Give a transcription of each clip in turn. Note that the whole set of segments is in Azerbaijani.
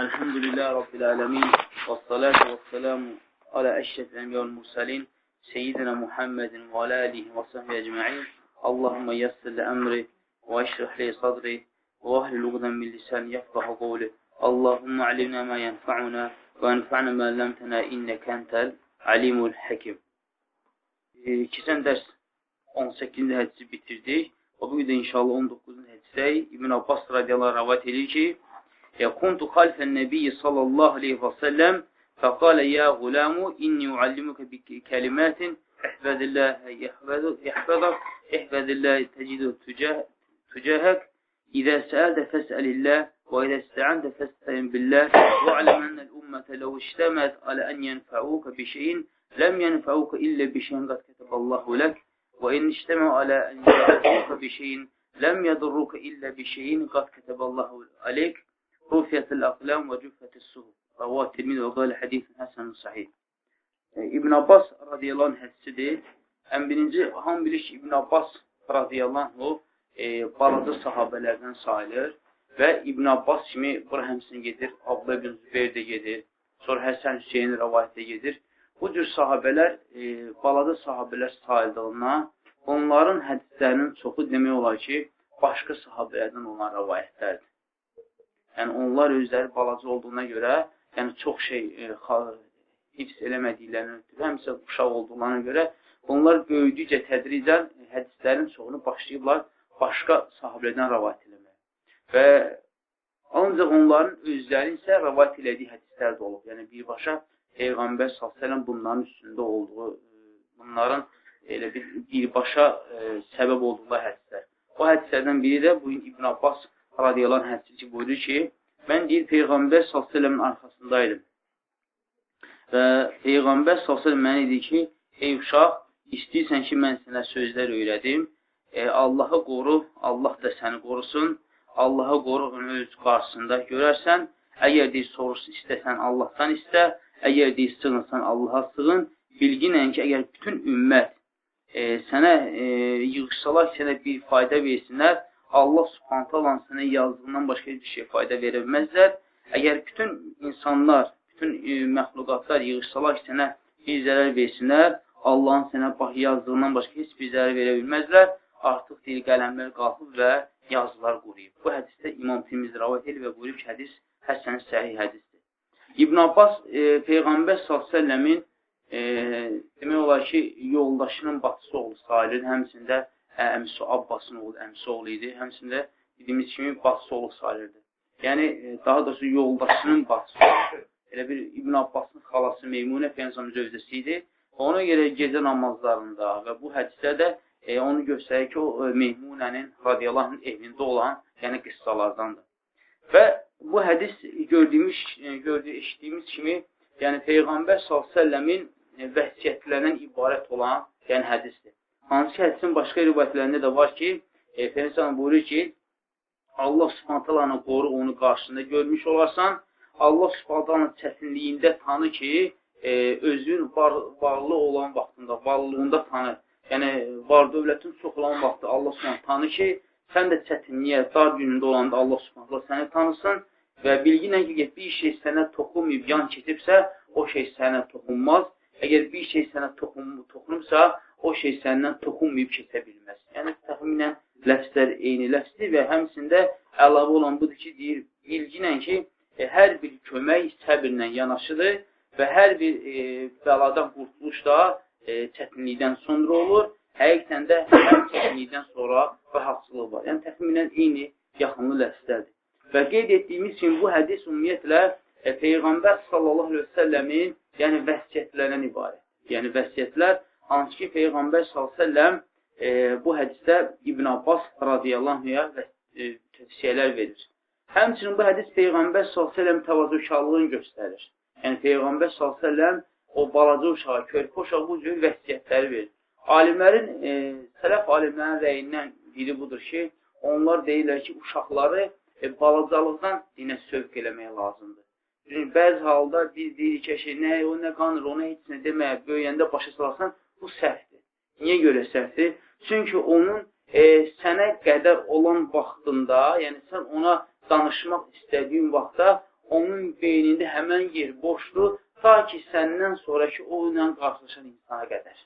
Elhamdülillah Rabbil alemin. Və salatu və selamu alə əşrəf ənbiyyəl mursalin seyyidina Muhammedin və alə alihi və sahbihi əcma'in Allahumma yassir li əmri və əşrəh li sadri və ahlil uqdan min lisan yafqahu qawli. Allahumma alimna ma yanfa'una və anfa'na ma ləmtənə innəkə entəl alimul həkim e, Keçən dərs 18-ci hədisi bitirdik. Və bu gün də inşallah 19-cu hədisək İbn Abbas radiyallahu rəvat edir ki كنت خلف النبي صلى الله عليه وسلم فقال يا غلام إني أعلمك بكلمات احفظ الله يحفظك احفظ الله تجد تجاهك. إذا سألت فاسأل الله وإذا استعنت فاستعن بالله واعلم أن الأمة لو اجتمعت على أن ينفعوك بشيء لم ينفعوك إلا بشيء قد كتب الله لك. وإن اجتمعوا على أن يضروك بشيء لم يضروك إلا بشيء قد كتب الله عليك. Cüffətis suhub. Rəvah Tirmid və qalə hədisin həsənun sahih. E, İbn Abbas radiyallahu anh hədisidir. Ən birinci, ham bilir ki, İbn Abbas radiyallahu anh e, balaca sahabələrdən sayılır və İbn Abbas kimi bura həmsin gedir, Abla ibn Zübeyir də gedir, sonra Həsən Hüseyin rəvayətdə gedir. Bu cür sahabələr, e, balaca sahabələr sayıldığından onların hədislərinin çoxu demək olar ki, başqa sahabələrdən olan rəvayətlərdir. Yəni, onlar özləri balaca olduğuna görə, yəni çox şey e, hifz eləmədiklərini ötürü, həmsə uşaq olduqlarına görə, bunlar böyüdükcə tədricən hədislərin çoxunu başlayıblar başqa sahabələrdən rəvat eləməyə. Və ancaq onların özləri isə rəvat elədiyi hədislər də olub. Yəni, birbaşa Peyğəmbər s.ə.v bunların üstündə olduğu, e, bunların elə bir birbaşa e, səbəb olduqları hədislər. O hədislərdən biri də bu İbn Abbas radiyallahu anh hədisi buyurur ki, mən deyir, Peyğəmbər s.ə.v-in arxasındaydım. Və Peyğəmbər s.ə.v mənə dedi ki, ey uşaq, istəyirsən ki, mən sənə sözlər öyrədim, e, Allahı qoru, Allah da səni qorusun, Allahı qoru onu öz qarşısında görərsən, əgər deyir, sorusu istəsən Allahdan istə, əgər deyir, sığınsan Allaha sığın, bilginlə ki, əgər bütün ümmət e, sənə e, yığışsalar, sənə bir fayda versinlər, Allah subhantalan sənə yazdığından başqa bir şey fayda verə bilməzlər. Əgər bütün insanlar, bütün e, məxluqatlar yığışsalar ki, sənə bir zərər versinlər, Allahın sənə yazdığından başqa heç bir zərər verə bilməzlər. Artıq deyil, qələmlər qalxıb və yazılar quruyub. Bu hədisdə İmam Timiz rəvat edir və buyurub ki, hədis həsən səhih hədisdir. İbn Abbas e, Peyğəmbər s.ə.v-in e, demək olar ki, yoldaşının batısı oldu sayılır, həmsində əmsi Abbasın oğlu, əmsi oğlu idi. Həmsində dediyimiz kimi bacısı olub sayılırdı. Yəni, e, daha doğrusu yoldaşının bacısı oldu. Elə bir İbn Abbasın xalası Meymunə Peyyəmsamın zövcəsi idi. Ona görə gecə namazlarında və bu hədisdə də e, onu göstərir ki, o e, Meymunənin radiyallahu evində olan yəni qıssalardandır. Və bu hədis gördüyümüz, e, gördüyü, eşitdiyimiz kimi, yəni Peyğəmbər s.ə.v-in e, vəsiyyətlərindən ibarət olan yəni hədisdir. Hansı ki, hədisin başqa rivayətlərində də var ki, e, Peyğəmbər buyurur ki, Allah Subhanahu qoru onu qarşısında görmüş olarsan, Allah Subhanahu çətinliyində tanı ki, e, özün var, varlı olan vaxtında, varlığında tanı. Yəni, var dövlətin çox olan vaxtı Allah Subhanahu tanı ki, sən də çətinliyə, dar günündə olanda Allah Subhanahu səni tanısın və bilginlə ki, bir şey sənə toxunmayıb, yan keçibsə, o şey sənə toxunmaz. Əgər bir şey sənə toxun, toxunubsa, o şey səndən toxunmayıb keçə bilməz. Yəni, təxminən ləfslər eyni ləfsdir və həmsində əlavə olan budur ki, deyir, bilginlə ki, e, hər bir kömək səbirlə yanaşıdır və hər bir e, bəladan qurtuluş da e, çətinlikdən sonra olur. Həqiqətən də hər çətinlikdən sonra rahatçılıq var. Yəni, təxminən eyni yaxınlı ləfslərdir. Və qeyd etdiyimiz kimi bu hədis ümumiyyətlə e, Peyğəmbər sallallahu aleyhi və səlləmin yəni vəsiyyətlərdən ibarət. Yəni vəsiyyətlər Hansı ki, Peyğəmbər s.ə.v e, bu hədisdə İbn Abbas radiyallahu anh e, tövsiyələr verir. Həmçinin bu hədis Peyğəmbər s.ə.v təvazökarlığını göstərir. Yəni, Peyğəmbər s.ə.v o balaca uşağı, körpə uşağı bu cür vəsiyyətləri verir. Alimlərin, e, sələf alimlərin rəyindən biri budur ki, onlar deyirlər ki, uşaqları e, balacalıqdan dinə sövq eləmək lazımdır. Çünki bəzi halda biz deyirik ki, şey, nə, o nə qanır, ona heç nə deməyə, böyüyəndə başa salasan, Bu səhvdir. Niyə görə səhvdir? Çünki onun e, sənə qədər olan vaxtında, yəni sən ona danışmaq istədiyin vaxtda onun beynində həmən yer boşdur, ta ki səndən sonraki o ilə qarşılaşan insana qədər.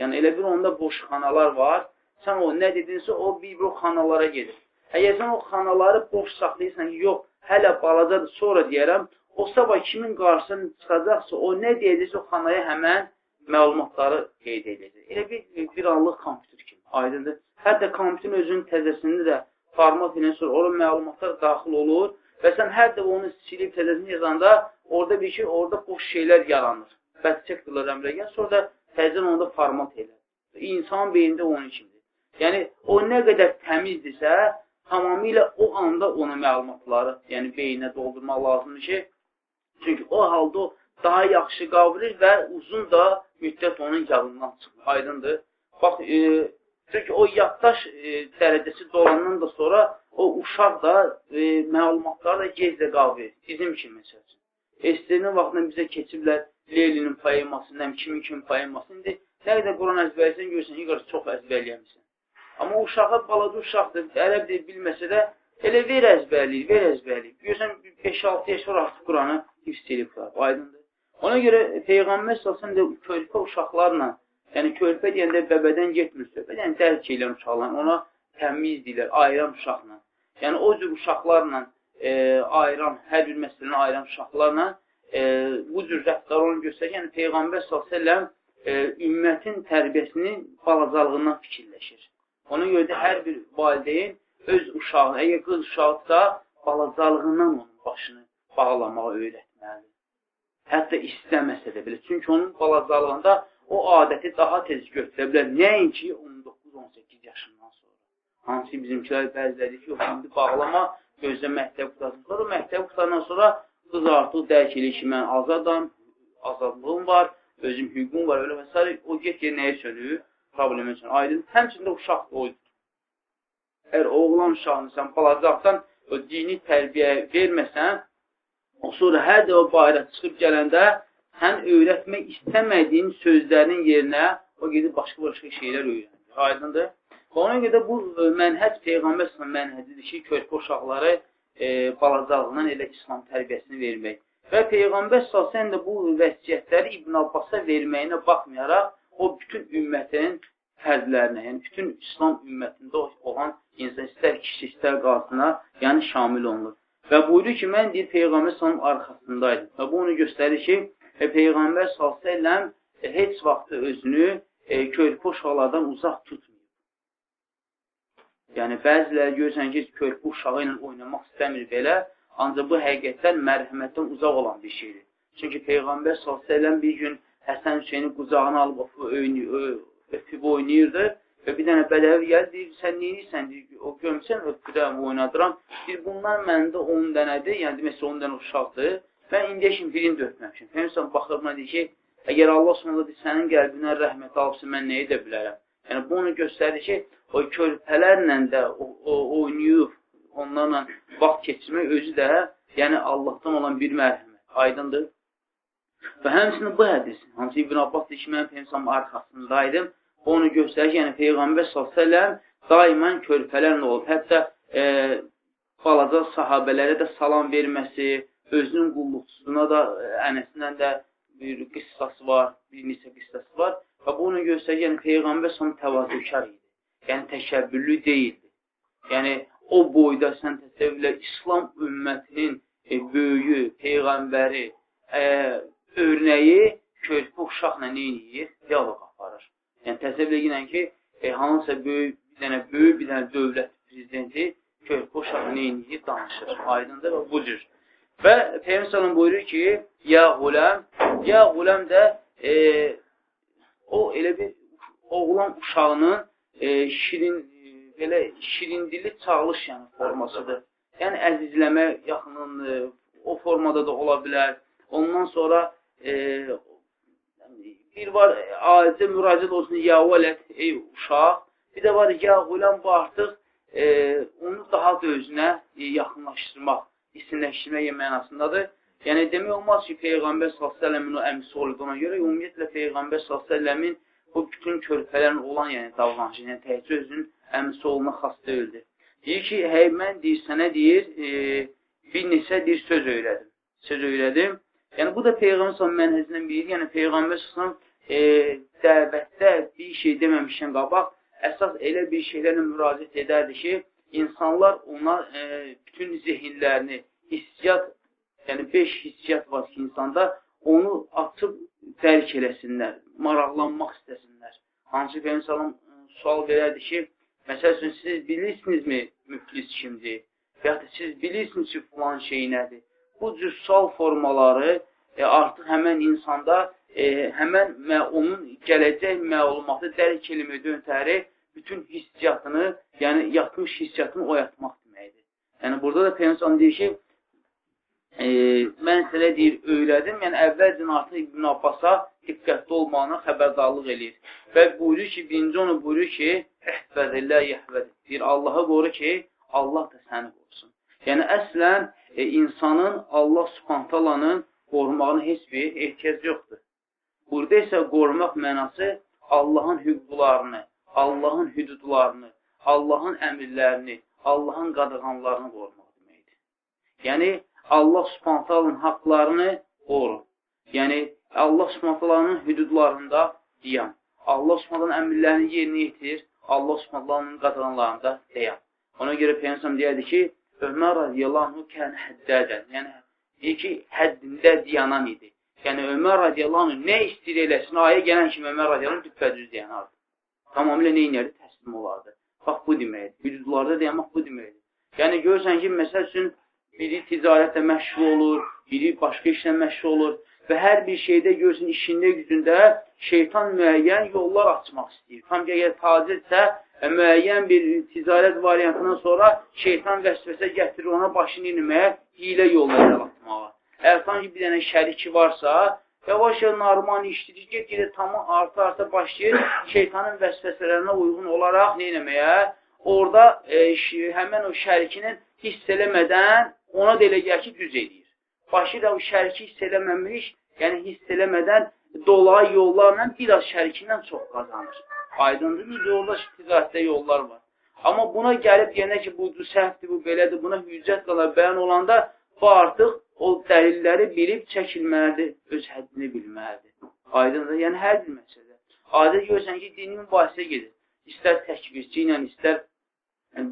Yəni, elə bir onda boş xanalar var, sən o nə dedinsə, o bir-bir o xanalara gedir. Əgər sən o xanaları boş saxlayırsan, yox, hələ balacadır, sonra deyərəm, o sabah kimin qarşısına çıxacaqsa, o nə deyəcəksə, o xanaya həmən məlumatları qeyd edəcək. Elə bir, bir anlıq kompüter kimi, aydındır. Hətta kompüterin özünün təzəsində də format ilə sonra ora məlumatlar daxil olur və sən hər dəfə onu silib təzəsini yazanda orada bir şey, orada boş şeylər yaranır. Bəs çəkdirlər əmrə gəl, sonra da təzən onda format elə. İnsan beynində onun kimidir. Yəni, o nə qədər təmizdirsə, tamamilə o anda ona məlumatları, yəni beyninə doldurmaq lazımdır ki, çünki o halda o daha yaxşı qavrir və uzun da müddət onun yadından çıxır. Aydındır. Bax, e, çünki o yaddaş e, dərəcəsi dolandan da sonra o uşaq da e, məlumatları da gecdə qavrir. Bizim kimi məsəl üçün. STN vaxtında bizə keçiblər Leylinin poemasından, kimin kimi poeması. İndi qədər Quran əzbərsən görürsən, yıqır çox əzbərləyəmişsən. Amma uşağa balaca uşaqdır, ərəb deyil bilməsə də elə ver əzbərliyir, ver əzbərliyir. Görürsən 5-6 yaş var artıq Quranı hifz edib aydındır. Ona görə Peyğəmbər salsın da körpə uşaqlarla, yəni körpə deyəndə bəbədən getmir söhbət, yəni dərk edən uşaqlarla, ona təmiz deyilər, ayıran uşaqla. Yəni o cür uşaqlarla e, ayıran, hər bir məsələni ayıran uşaqlarla e, bu cür rəftar onu göstərir. Yəni Peyğəmbər salsın e, ümmətin tərbiyəsinin balacalığından fikirləşir. Ona görə də hər bir valideyn öz uşağı, əgər qız uşaqsa, balacalığından onun başını bağlamağı öyrətməlidir. Hətta istəməsə də belə. Çünki onun balacalığında o adəti daha tez götürə bilər. Nəinki 19-18 yaşından sonra. Hansı bizimkilər bəziləri ki, yox, indi bağlama, gözlə məktəb qutasın. Sonra məktəb qutandan sonra qız artıq dərk edir ki, mən azadam, azadlığım var, özüm hüququm var, öyle və s. O get-get nəyə sönür? problemi üçün aydın. Həmçində uşaq da oydur. Əgər oğlan uşağını sən balacaqdan o dini tərbiyə verməsən, sonra hər də o bayra çıxıb gələndə sən öyrətmək istəmədiyin sözlərin yerinə o gedib başqa-başqa şeylər öyrənir. Aydındır? Ona görə bu e, mənhəc Peyğəmbər sallallahu mənhəcidir ki, körpə uşaqları e, balacalığından elə İslam tərbiyəsini vermək. Və Peyğəmbər sallallahu da bu vəsiyyətləri İbn Abbasa verməyinə baxmayaraq o bütün ümmətin fərdlərinə, yəni bütün İslam ümmətində olan insan istər kişi, istər qadına, yəni şamil olunur. Və buyurur ki, mən deyir, Peyğəmbər sallam arxasındaydım. Və bu onu göstərir ki, e, Peyğəmbər sallam e, heç vaxt özünü e, körpə uşaqlardan uzaq tutmuyor. Yəni, bəziləri görürsən ki, körpə uşağı ilə oynamaq istəmir belə, ancaq bu həqiqətdən mərhəmətdən uzaq olan bir şeydir. Çünki Peyğəmbər sallam bir gün Həsən Hüseyni qucağına alıb öpüb oynayırdı və bir dənə bədəvi gəldi, deyir, sən neyirsən, deyir, o gömsən, öpüdəm, oynadıram. Deyir, bunlar məndə 10 dənədir, yəni deməsə 10 dənə uşaqdır. Mən indiyə kimi birini də öpməmişim. Həmsən baxıb mənə deyir ki, əgər Allah deyir, sənin qəlbindən rəhmət alıbsa, mən nə edə bilərəm? Yəni, bu onu göstərir ki, o körpələrlə də o, o, oynayıb, onlarla vaxt keçirmək özü də, yəni Allahdan olan bir mərhəmət. Aydındır? Və həmçinin bu hədis, hansı İbn Abbas deyir ki, mən Peygəmbər arxasındaydım, onu göstərir ki, yəni Peyğəmbər s.ə.v daimən körpələrlə olub. Hətta e, balaca sahabələrə də salam verməsi, özünün qulluqçusuna da, e, ənəsindən də bir qissası var, bir neçə qissası var. Və bu onu göstərir, yəni Peyğəmbər s.ə.v təvazökar idi. Yəni təkəbbürlü deyildi. Yəni o boyda sən təsəvvürlə İslam ümmətinin e, böyüyü, Peyğəmbəri, e, örnəyi körpə uşaqla neyniyir? Diyalog aparır. Yəni, təsəvvür edirən ki, e, hansısa böyük, bir dənə böyük bir dənə dövlət prezidenti körpə uşaqla neyniyir? Danışır. Aydındır və bu cür. Və Peyyəmsələm buyurur ki, ya quləm, ya quləm də e, o elə bir oğlan uşağının e, şirin, e, belə şirindili çağlış yəni formasıdır. Yəni əzizləmə yaxınlığı o formada da ola bilər. Ondan sonra e, bir var acizə müraciət olsun, ya vələt, ey uşaq. Bir də var, ya quləm bu artıq e, onu daha da özünə e, yaxınlaşdırmaq, isimləşdirmək mənasındadır. Yəni, demək olmaz ki, Peyğəmbər s.ə.v-in o əmsi olub ona görə, ümumiyyətlə Peyğəmbər s.ə.v-in bu bütün körpələrin olan yəni, davranışı, yəni təhcə özünün əmsi oluna xas deyildir. Deyir ki, hey, mən deyir, sənə deyir, e, bir neçə deyir, söz öyrədim. söz öyrədim. Yəni, bu da Peyğəmbər son mənhəzindən biridir. Yəni, Peyğəmbər son e, dəvətdə bir şey deməmişən qabaq, əsas elə bir şeylərlə müraciət edərdi ki, insanlar ona e, bütün zihinlərini, hissiyyat, yəni beş hissiyyat var ki, insanda, onu açıb dərk eləsinlər, maraqlanmaq istəsinlər. Hansı Peyğəmbər salam sual verərdi ki, məsəl üçün, siz bilirsinizmi müflis kimdir? Və ya da siz bilirsiniz ki, filan şey nədir? Bu cür sual formaları e, artıq həmən insanda e, həmən onun gələcək məlumatı dərk eləməyə öntəri bütün hissiyatını, yəni yatmış hissiyatını oyatmaq deməkdir. Yəni burada da Peyğəmbər deyir ki, e, mən sizə deyir, öyrədim, yəni əvvəlcən artıq İbn Abbasa diqqətli olmağına xəbərdarlıq eləyir. Və buyurur ki, birinci onu buyurur ki, əhvəzillə yəhvədir. Deyir, Allaha qoru ki, Allah da səni qorusun. Yəni, əslən, e, insanın Allah subhantalanın qorumağına heç bir ehtiyac yoxdur. Burada isə qorumaq mənası Allahın hüquqlarını, Allahın hüdudlarını, Allahın əmirlərini, Allahın qadağanlarını qorumaq deməkdir. Yəni, Allah subhantalanın haqlarını qoru. Yəni, Allah subhantalanın hüdudlarında diyan. Allah subhantalanın əmirlərini yerinə yetir, Allah subhantalanın qadağanlarında deyən. Ona görə Peyyənsəm deyərdi ki, Ömər radiyallahu anhu kən həddədən. Yəni, deyir ki, həddində diyanan idi. Yəni, Ömər radiyallahu anhu nə istir eləsin, ayə gələn kimi Ömər radiyallahu anhu düppədüz dayanardı. Tamamilə nə inərdi? Təslim olardı. Bax, bu deməkdir. Hüdudlarda dayanmaq bu deməkdir. Yəni, görürsən ki, məsəl üçün, biri ticarətlə məşğul olur, biri başqa işlə məşğul olur və hər bir şeydə görürsən, işində, gücündə şeytan müəyyən yollar açmaq istəyir. Tam ki, əgər tacirsə, müəyyən bir ticarət variantından sonra şeytan vəsvəsə gətirir ona başını inməyə, hilə yolları atmağa. Əgər sanki bir dənə şəriki varsa, yavaş-yavaş normal işləyir, get-gedə tamam arta-arta başlayır şeytanın vəsvəsələrinə uyğun olaraq nə eləməyə? Orada e, həmən o şərikinin hiss eləmədən ona da elə gəl ki, düz. Başı da o şəriki hiss eləməmiş, yəni hiss eləmədən dolayı yollarla biraz şərikindən çox qazanır. Aydındır, yolda ticarətdə yollar var. Amma buna gəlib yenə ki, bu səhvdir, bu belədir, buna hüccət qalar bəyan olanda bu artıq o dəlilləri bilib çəkilməlidir, öz həddini bilməlidir. Aydındır, yəni hər bir məsələ. Adə görürsən ki, dini mübahisə gedir. İstər təkbirçi ilə, istər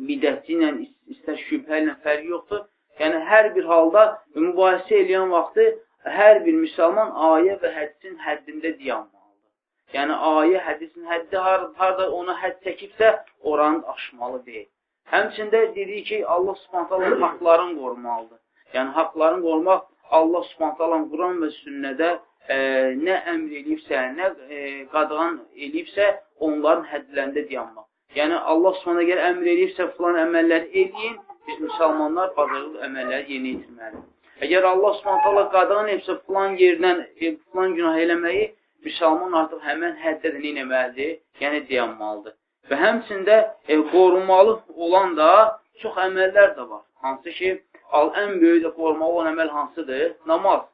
bidətçi ilə, istər şübhə ilə fərqi yoxdur. Yəni, hər bir halda mübahisə eləyən vaxtı hər bir müsəlman ayə və həddin həddində diyanmalıdır. Yəni, ayə, hədisin həddi har harada ona hədd çəkibsə, oranı aşmalı deyil. Həmçində dedik ki, Allah subhantalan haqlarını qorumalıdır. Yəni, haqlarını qorumaq Allah subhantalan Quran və sünnədə e, nə əmr eləyibsə, nə e, qadağan eləyibsə, onların həddlərində dayanmaq. Yəni, Allah subhanə gəl əmr eləyibsə, filan əməlləri eləyin, biz müsəlmanlar bacarıq əməlləri yeni itirməlidir. Əgər Allah subhanətələ qadağan eləyibsə, filan yerdən, e, filan günah eləməyi, müsəlman artıq həmən həddə də neynəməlidir? Yəni, dayanmalıdır. Və həmçində e, qorumalı olan da çox əməllər də var. Hansı ki, ən böyük də qorumalı olan əməl hansıdır? Namaz.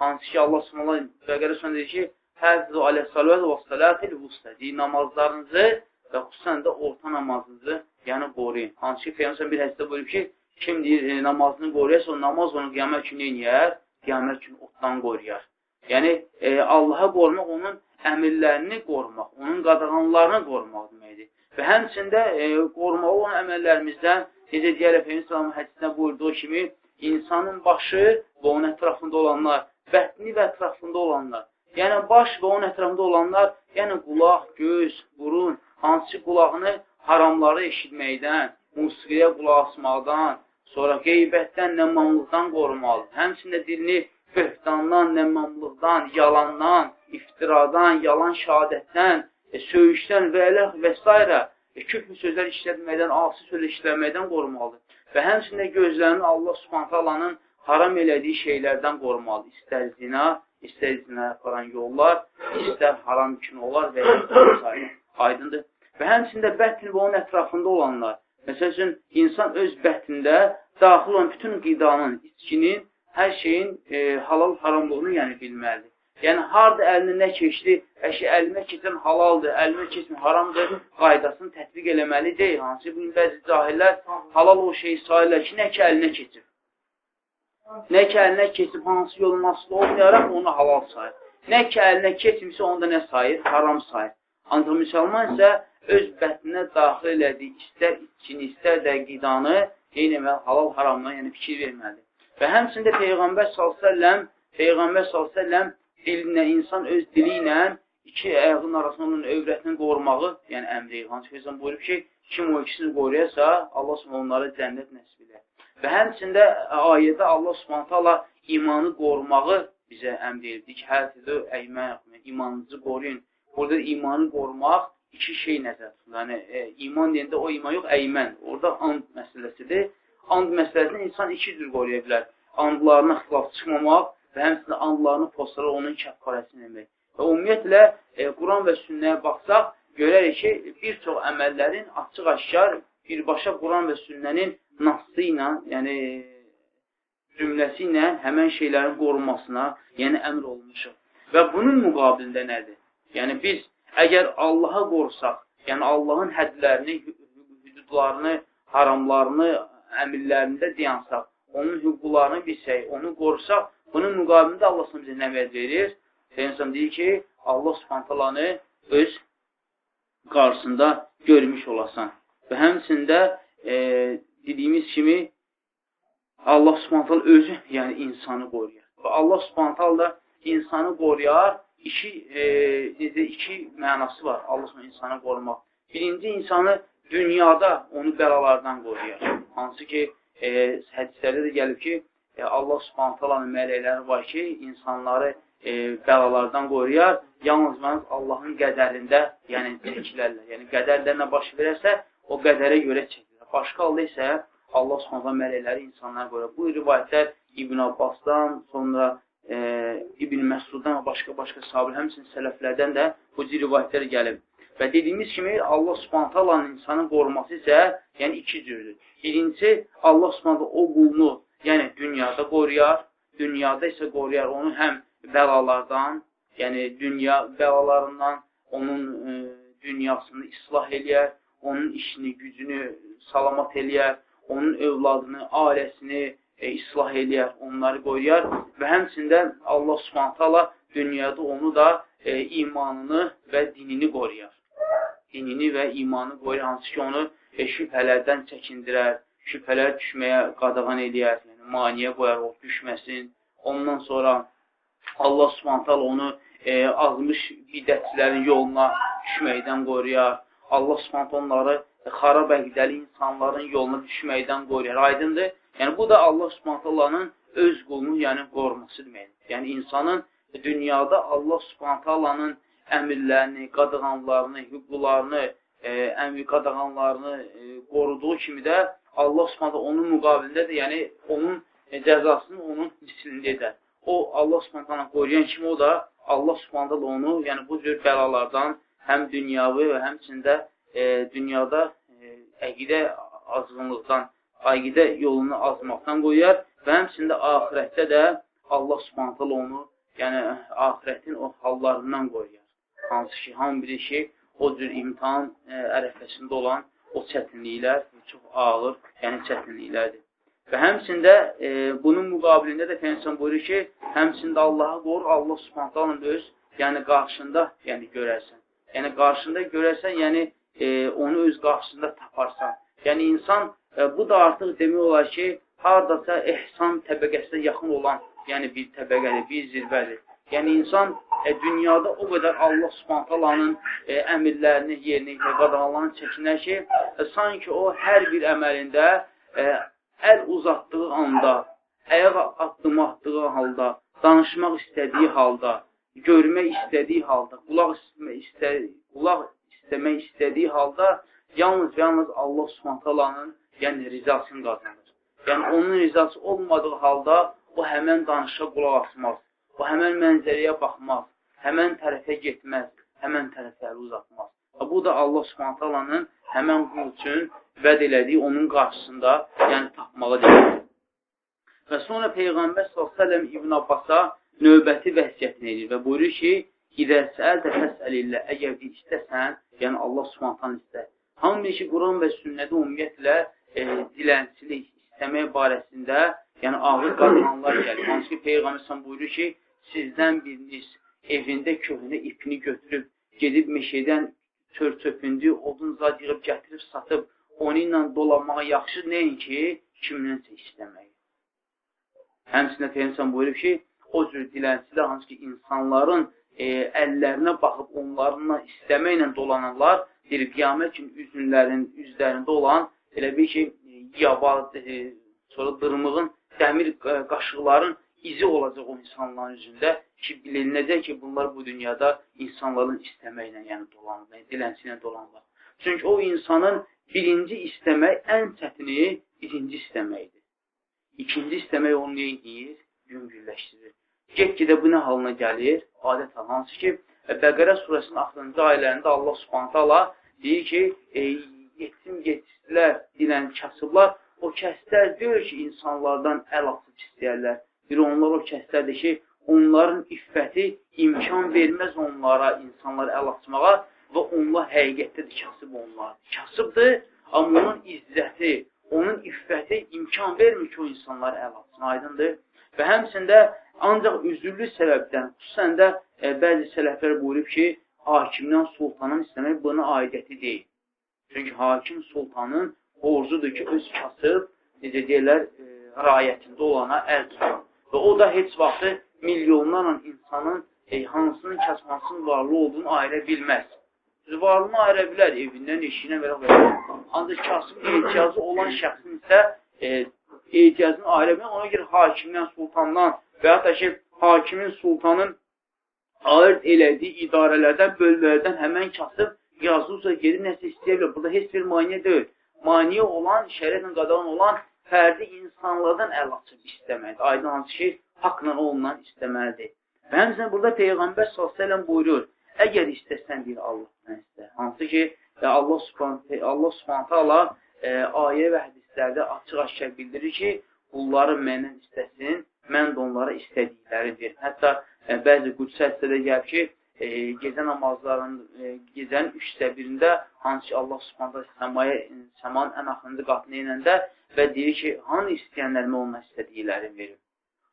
Hansı ki, Allah s.ə.v. Bəqərə sonra deyir ki, Həzzu aləs-salvət və salatil vustə. Deyir, namazlarınızı və xüsusən də orta namazınızı yəni qoruyun. Hansı ki, Peyyəmsən bir həsdə buyurub ki, kim deyir, e, namazını qoruyarsa, o namaz onu qiyamət günü eləyər, qiyamət günü otdan qoruyar. Yəni, e, Allaha qorumaq, onun əmirlərini qorumaq, onun qadağanlarını qorumaq deməkdir. Və həmçində e, qorumalı olan əməllərimizdən, necə deyər Efendimiz hədisində buyurduğu kimi, insanın başı və onun ətrafında olanlar, bətni və ətrafında olanlar, yəni baş və onun ətrafında olanlar, yəni qulaq, göz, burun, hansı qulağını haramları eşitməkdən, musiqiyə qulaq asmaqdan, sonra qeybətdən, nəmmamlıqdan qorumalı. Həmçində dilini böhtandan, nəmmamlıqdan, yalandan, iftiradan, yalan şəhadətdən, e, söyüşdən və elə və s. E, küfr sözlər işlətməkdən, asi söz işlətməkdən qorumalıdır. Və həmçində gözlərini Allah subhantalanın haram elədiyi şeylərdən qorumalıdır. İstər zina, istər zina aparan yollar, istər haram kinolar və. Aydındır. Və həmçində bətn və onun ətrafında olanlar. Məsəl üçün, insan öz bətnində daxil olan bütün qidanın, içkinin hər şeyin e, halal haramlığını yəni bilməlidir. Yəni, harada əlinə nə keçdi, əşi əlimə keçən halaldır, əlimə keçmir, haramdır, qaydasını tətbiq eləməli deyil. Hansı bu, bəzi cahillər halal o şeyi sayırlar ki, nə ki əlinə keçir. Nə ki, əlinə keçib hansı yolun asılı olmayaraq onu halal sayır. Nə ki, əlinə keçmirsə onda nə sayır? Haram sayır. Ancaq müsəlman isə öz bətninə daxil elədiyi istər içkini, istər də qidanı qeynəməli halal haramdan, yəni fikir verməlidir. Və həmçində Peyğəmbər s.ə.v Peyğəmbər s.ə.v dilinə, insan öz dili ilə iki ayağın arasında onun övrətini qorumağı, yəni əmri, hansı Feyzən buyurub ki, kim o ikisini qoruyarsa, Allah onları cənnət nəsib edər. Və həmçində ayədə Allah subhanətə imanı qorumağı bizə əmr edildi ki, hədədə əymən imanınızı qoruyun. Burada imanı qorumaq iki şey nəzər tutulur. Yəni, e, iman deyəndə o iman yox, əymən. Orada and məsələsidir. And məsələsini insan iki cür qoruya bilər. Andlarına xilaf çıxmamaq və həmçində andlarını postlara onun kəffarəsini demək. Və ümumiyyətlə, e, Quran və sünnəyə baxsaq, görərik ki, bir çox əməllərin açıq-aşkar birbaşa Quran və sünnənin nassı ilə, yəni cümləsi ilə həmən şeylərin qorunmasına, yəni əmr olmuşuq. Və bunun müqabilində nədir? Yəni biz əgər Allaha qorsaq, yəni Allahın hədlərini, hüdudlarını, haramlarını, əmirlərində dayansaq, onun hüquqlarını bilsək, onu qorsaq, bunun müqabilində Allah bizə nə verir? Peyğəmbər deyir ki, Allah Subhanahu öz qarşısında görmüş olasan. Və həmçində e, dediyimiz kimi Allah subhantal özü, yəni insanı qoruyar. Və Allah subhantal da insanı qoruyar, iki, e, necə, iki mənası var Allah subhantal insanı qorumaq. Birinci, insanı dünyada onu bəlalardan qoruyar. Hansı ki, e, hədislərdə də gəlib ki, e, Allah subhantalanın mələkləri var ki, insanları e, bəlalardan qoruyar, yalnız Allahın qədərində, yəni çəkilərlər. Yəni qədərlə nə baş verərsə, o qədərə görə çəkilir. Başqa halda isə Allah Subhanahu mələkləri insanlara görə. Bu rivayətlər İbn Abbasdan, sonra e, İbn Məsuddan və başqa-başqa sahabe, həmçinin sələflərdən də bu cür rivayətlər gəlib. Və dediyimiz kimi Allah Subhanahu insanın qoruması isə yəni iki cürdür. Birincisi Allah Subhanahu o qulunu, yəni dünyada qoruyar, dünyada isə qoruyar onu həm bəlalardan, yəni dünya bəlalarından onun e, dünyasını islah eləyər, onun işini, gücünü salamat eləyər, onun övladını, ailəsini e, islah eləyər, onları qoyar və həmçində Allah subhanətələ dünyada onu da e, imanını və dinini qoruyar. Dinini və imanı qoruyar, hansı ki onu e, şübhələrdən çəkindirər, şübhələr düşməyə qadağan eləyər, maniyə qoyar, o düşməsin. Ondan sonra Allah subhanətələ onu e, azmış bidətçilərin yoluna düşməkdən qoruyar. Allah subhanətə onları xarab əqdəli insanların yoluna düşməkdən qoruyar. Aydındır? Yəni, bu da Allah subhantallanın öz qulunu, yəni qoruması deməkdir. Yəni, insanın dünyada Allah subhantallanın əmirlərini, qadağanlarını, hüquqlarını, e, əmri qadağanlarını e, qoruduğu kimi də Allah subhantallah onun müqabilində də, yəni onun e, cəzasını onun mislində edər. O, Allah subhantallah qoruyan kimi o da Allah subhantallah onu, yəni bu cür bəlalardan həm dünyavi və həmçində e, dünyada e, əqidə azğınlıqdan, əqidə yolunu azmaqdan qoyar və həmçində ahirətdə də Allah subhanətələ onu, yəni ahirətin o hallarından qoyar. Hansı ki, hamı bilir ki, o cür imtihan e, ərəfəsində olan o çətinliklər çox ağır, yəni çətinliklərdir. Və həmçində e, bunun müqabilində də Peynəsən buyurur ki, həmçində Allaha qorur, Allah subhanətələ öz, yəni qarşında yəni görərsən. Yəni qarşında görərsən, yəni e, onu öz qarşısında taparsan. Yəni, insan, e, bu da artıq demək olar ki, haradasa ehsan təbəqəsinə yaxın olan, yəni bir təbəqədir, bir zirvədir. Yəni, insan e, dünyada o qədər Allah subhantalanın e, əmirlərini yerinə və qadağalarını çəkinər ki, e, sanki o hər bir əməlində e, əl uzatdığı anda, ayaq addım atdığı halda, danışmaq istədiyi halda, görmək istədiyi halda, qulaq istədiyi, qulaq istəmək istədiyi halda yalnız və yalnız Allah subhantalanın yəni rizasını qazanır. Yəni onun rizası olmadığı halda o həmən danışa qulaq asmaz, o həmən mənzərəyə baxmaz, həmən tərəfə getməz, həmən tərəfləri uzatmaz. Və bu da Allah subhantalanın həmən qul üçün vəd elədiyi onun qarşısında yəni tapmağı deyil. Və sonra Peyğəmbər s.ə.v İbn Abbasa növbəti vəsiyyətini edir və buyurur ki, İdə səəldə fəsəlillə, əgər bir istəsən, yəni Allah subhantan istər. Hamı ki, Quran və sünnədə ümumiyyətlə e, dilənçilik istəmək barəsində yəni ağır qazananlar gəlir. Hansı ki, Peyğəmbər buyurur ki, sizdən biriniz evində köhnə ipini götürüb, gedib meşədən tör çöpündü, odun zad yığıb gətirib satıb, onu ilə dolanmağa yaxşı nəinki kimdənsə istəmək. Həmçində Peyğəmbər buyurub ki, o cür dilənsilər, hansı ki, insanların e, əllərinə baxıb onlarla istəməklə dolananlar, bir qiyamət kimi üzünlərin, üzlərində olan elə bir ki, yaba, e, sonra dırmığın, dəmir qaşıqların izi olacaq o insanların üzündə ki, bilinəcək ki, bunlar bu dünyada insanların istəməklə, yəni dolanır, dilənsi ilə dolanır. Çünki o insanın birinci istəmək ən çətini ikinci istəməkdir. İkinci istəmək onu neyir? Yüngülləşdirir. Get-gedə bu nə halına gəlir? Adət hal. Hansı ki, Bəqərə surəsinin 6-cı ayələrində Allah subhanətə Allah deyir ki, e, yetim yetişdilər, dilən kasıblar, o kəslər deyir ki, insanlardan əl atıb istəyərlər. Bir onlar o kəslərdir ki, onların iffəti imkan verməz onlara, insanlara əl atmağa və onlar həqiqətdə də kasıb onlar. Kasıbdır, amma onun izzəti, onun iffəti imkan vermir ki, o insanları əl atsın, aydındır. Və həmçində ancaq üzürlü səbəbdən, xüsusən də e, bəzi sələflər buyurub ki, hakimdən sultanın istəmək buna aidiyyəti deyil. Çünki hakim sultanın borcudur ki, öz kasıb, necə deyirlər, e, rayətində olana əl tutur. Və o da heç vaxtı milyonlarla insanın e, hansının kasmasının varlı olduğunu ayıra bilməz. Varlığını ayıra bilər, evindən, eşiyinə və və Ancaq kasıb ehtiyacı olan şəxsin isə e, ehtiyacını ayıra bilər. Ona görə hakimdən, sultandan və ya da ki, hakimin, sultanın ayırt elədiyi idarələrdən, bölmələrdən həmən kasıb yazılsa gedib nəsə istəyə bilər. Burada heç bir maniyə deyil. Maniyə olan, şərətlə qadağan olan fərdi insanlardan əl açıb istəməkdir. Aydın hansı ki, haqla onunla istəməlidir. Və həmçinin burada Peyğəmbər s.ə.v buyurur, Əgər istəsən bir Allahdan istə. Hansı ki, e, Allah subhanətə Allah subhanətə Allah e, ayə və hədislərdə açıq-aşkar bildirir ki, qulları məndən istəsin, mən də onlara istədikləri verim. Hətta e, bəzi qüdsə hədisədə gəlib ki, e, gecə namazlarının, e, gecənin üçdə birində hansı ki, Allah subhanətə səmaya, səmanın ən axırıncı qatını inəndə və deyir ki, hanı istəyənlərimə onlara istədikləri verim.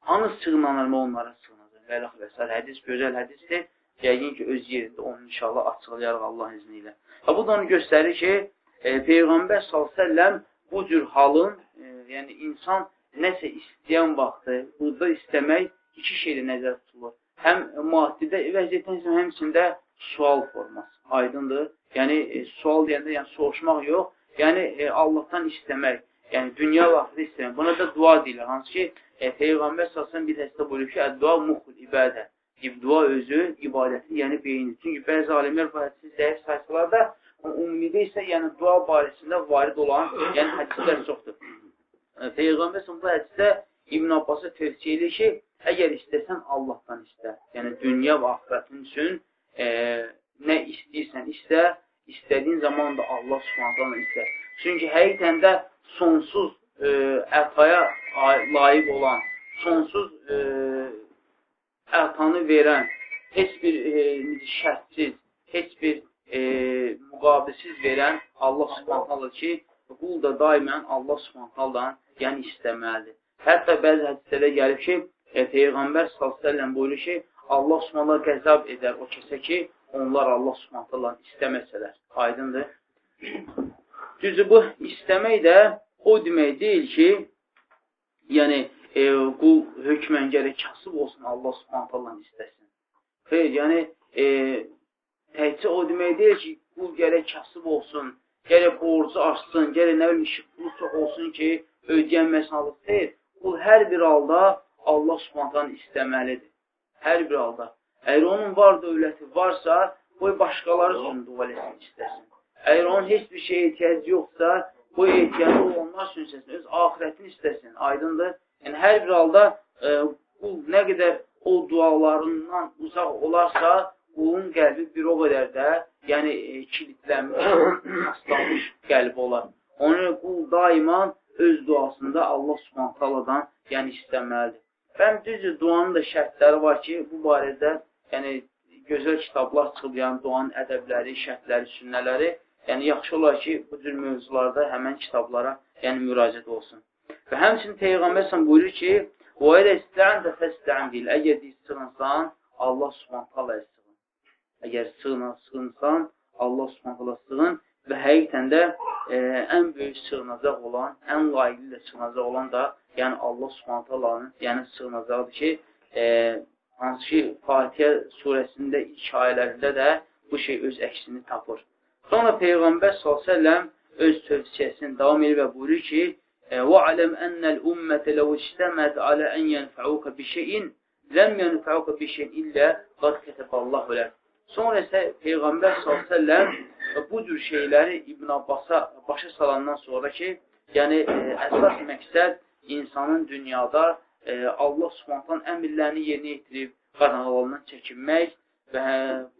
Hanı sığınanlarımə onlara sığınacaq. Və və s. Hədis gözəl hədisdir. Yəqin ki, öz yerində onu inşallah açıqlayarıq Allah izni ilə. Və bu da onu göstərir ki, e, Peyğəmbər s.ə.v bu cür halın, e, yəni insan nəsə istəyən vaxtı, burada istəmək iki şeylə nəzər tutulur. Həm maddidə vəziyyətən həmçində sual forması, aydındır. Yəni, e, sual deyəndə, yəni soruşmaq yox, yəni e, Allahdan istəmək, yəni dünya vaxtı istəmək. Buna da dua deyilir. Hansı ki, e, Peyğəmbər s.ə.v bir həstə buyurur ki, dua muxul ibadə dua özü ibadəti, yəni beyindir. Çünki bəzi alimlər bu hədisi zəif saysalar da, ümumidə isə yəni dua barəsində varid olan yəni hədislər çoxdur. Peyğəmbər bu hədisdə İbn Abbası tövsiyə edir ki, əgər istəsən Allahdan istə. Yəni dünya və axirətin üçün e, nə istəyirsən istə, istədiyin zaman da Allah Subhanahu istə. Çünki həqiqətən də sonsuz e, ətaya layiq olan, sonsuz e, ətanı verən, heç bir e, şərtsiz, heç bir e, müqabilisiz verən Allah subhanallah ki, qul da daimən Allah subhanallah yəni istəməlidir. Hətta bəzi hədislərdə gəlib ki, e, Peyğəmbər s.ə.v buyurur ki, Allah subhanallah qəzab edər o kəsə ki, onlar Allah subhanallah istəməsələr. Aydındır. Düzü bu istəmək də o demək deyil ki, yəni e, qul hökmən gərək kasıb olsun, Allah subhanət Allah istəsin. Xeyr, yəni e, təkcə o demək deyil ki, qul gərək kasıb olsun, gərək borcu açsın, gərək nə bilim, işi pulu çox olsun ki, ödəyən məsalıq. Xeyr, qul hər bir halda Allah subhanət istəməlidir. Hər bir halda. Əgər onun var dövləti varsa, qoy başqaları üçün dua etsin, istəsin. Əgər onun heç bir şey ehtiyacı yoxsa, bu ehtiyacı olanlar üçün istəsin, öz ahirətini istəsin, aydındır. Yəni, hər bir halda e, qul nə qədər o dualarından uzaq olarsa, qulun qəlbi bir o qədər də yəni, e, kilitlənmiş, aslanmış qəlbi olar. Onun qul daima öz duasında Allah subhantalıdan yəni, istəməlidir. Bəm düzdür, duanın da şərtləri var ki, bu barədə yəni, gözəl kitablar çıxıb, yəni duanın ədəbləri, şərtləri, sünnələri, yəni yaxşı olar ki, bu cür mövzularda həmən kitablara yəni müraciət olsun. Və həmçinin Peyğəmbər sən buyurur ki, o elə istəyən də fəstən bil. Əgər deyil, sığınsan, Allah subhanətələ sığın. Əgər sığına, sığınsan, Allah subhanətələ sığın və həqiqətən də e, ən böyük sığınacaq olan, ən layiqli ilə sığınacaq olan da, yəni Allah subhanətəlanın yəni sığınacaqdır ki, e, hansı ki, Fatihə surəsində ilk ayələrində də bu şey öz əksini tapır. Sonra Peyğəmbər s.ə.v öz tövsiyəsini davam edir və buyurur ki, وَعَلَمْ أَنَّ الْأُمَّةَ لَوْ اجْتَمَدْ عَلَى أَنْ يَنْفَعُوكَ بِشَيْءٍ لَمْ يَنْفَعُوكَ بِشَيْءٍ إِلَّا قَدْ كَتَبَ اللَّهُ لَكَ Sonra isə Peyğəmbər s.ə.v bu cür şeyləri İbn Abbasa başa salandan sonra ki, yəni e, əsas məqsəd insanın dünyada e, Allah subhantan əmirlərini yerinə yetirib, qadağalarından çəkinmək və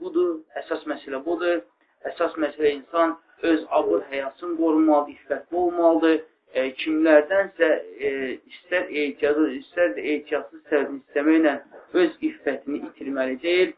budur, əsas məsələ budur. Əsas məsələ insan öz abır həyasını qorumalıdır, iffətli olmalıdır. E, kimlərdənsə e, istər ehtiyatı, istər də ehtiyatsız tərəfini istəməklə öz iffətini itirməli deyil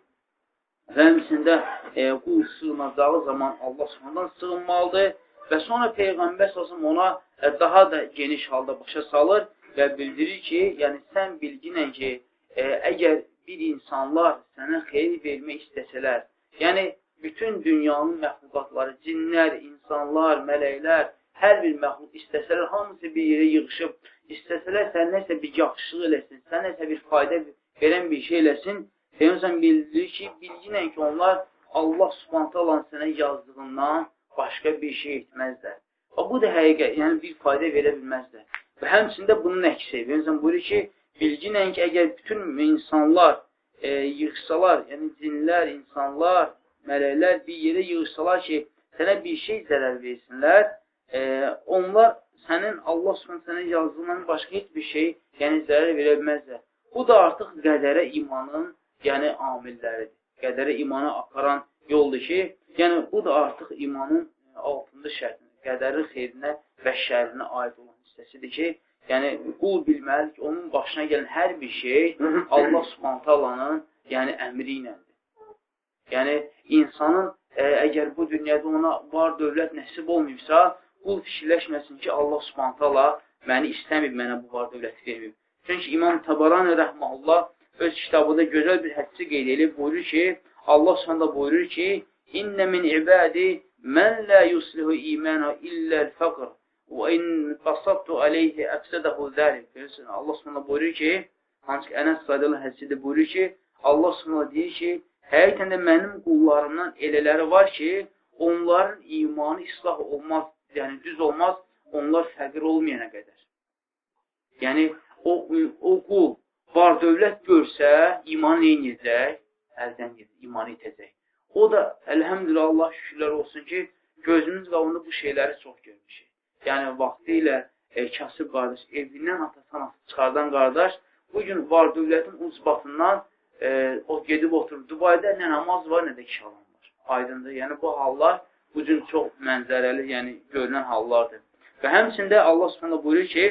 həmçində e, qul sığınacağı zaman Allah subhandan sığınmalıdır və sonra Peyğəmbər sözüm ona e, daha da geniş halda başa salır və bildirir ki, yəni sən bilginən ki, e, əgər bir insanlar sənə xeyir vermək istəsələr, yəni bütün dünyanın məxluqatları, cinlər, insanlar, mələklər, hər bir məxluq istəsələr, hamısı bir yerə yığışıb, istəsələr sən nəsə bir yaxşılıq eləsin, sən nəsə bir fayda verən bir şey eləsin, Peyğəmbər bildirir ki, bilginlə ki, onlar Allah subhanətə olan sənə yazdığından başqa bir şey etməzlər. Və bu da həqiqət, yəni bir fayda verə bilməzlər. Və həmçində bunun əksi. Peyğəmbər buyurur ki, bilginlə ki, əgər bütün insanlar e, yığsalar, yəni cinlər, insanlar, mələklər bir yerə yığsalar ki, sənə bir şey zərər versinlər, e, onlar sənin Allah sənə yazdığından başqa heç bir şey, yəni zərər verə bilməzlər. Bu da artıq qədərə imanın yəni amilləridir. Qədərə imana aparan yoldur ki, yəni bu da artıq imanın altında şərtidir. Qədərin xeyrinə və şərinə aid olan hissəsidir ki, yəni qul bilməlidir ki, onun başına gələn hər bir şey Allah subhantalanın yəni əmri iləndir. Yəni insanın ə, əgər bu dünyada ona var dövlət nəsib olmayıbsa, qul fikirləşməsin ki, Allah subhantala məni istəməyib, mənə bu var dövləti verməyib. Çünki İmam Tabarani rəhməllah öz kitabında gözəl bir hədisi qeyd edib, buyurur ki, Allah sonra buyurur ki, İnnə min ibadi mən lə yuslihu imana illəl fəqr və in basattu aleyhi əfsədəhu zəlik. Allah sonra buyurur ki, hansı ki, Ənəs saydalı hədisidə buyurur ki, Allah sonra deyir ki, həqiqətən də mənim qullarımdan elələri var ki, onların imanı islah olmaz, yəni düz olmaz, onlar fəqir olmayana qədər. Yəni, o, o qul var dövlət görsə, iman neynəyəcək? Əldən gedir, iman itəcək. O da, əlhəmdülillah, Allah şükürlər olsun ki, gözümüz qabında bu şeyləri çox görmüşük. Yəni, vaxtı ilə e, kasıb qardaş, evindən atası anası çıxardan qardaş, bugün var dövlətin ucbatından e, o gedib oturur Dubayda nə namaz var, nə də kəlam var. Aydındır. Yəni bu hallar bu cür çox mənzərəli, yəni görünən hallardır. Və həmçində Allah Subhanahu buyurur ki,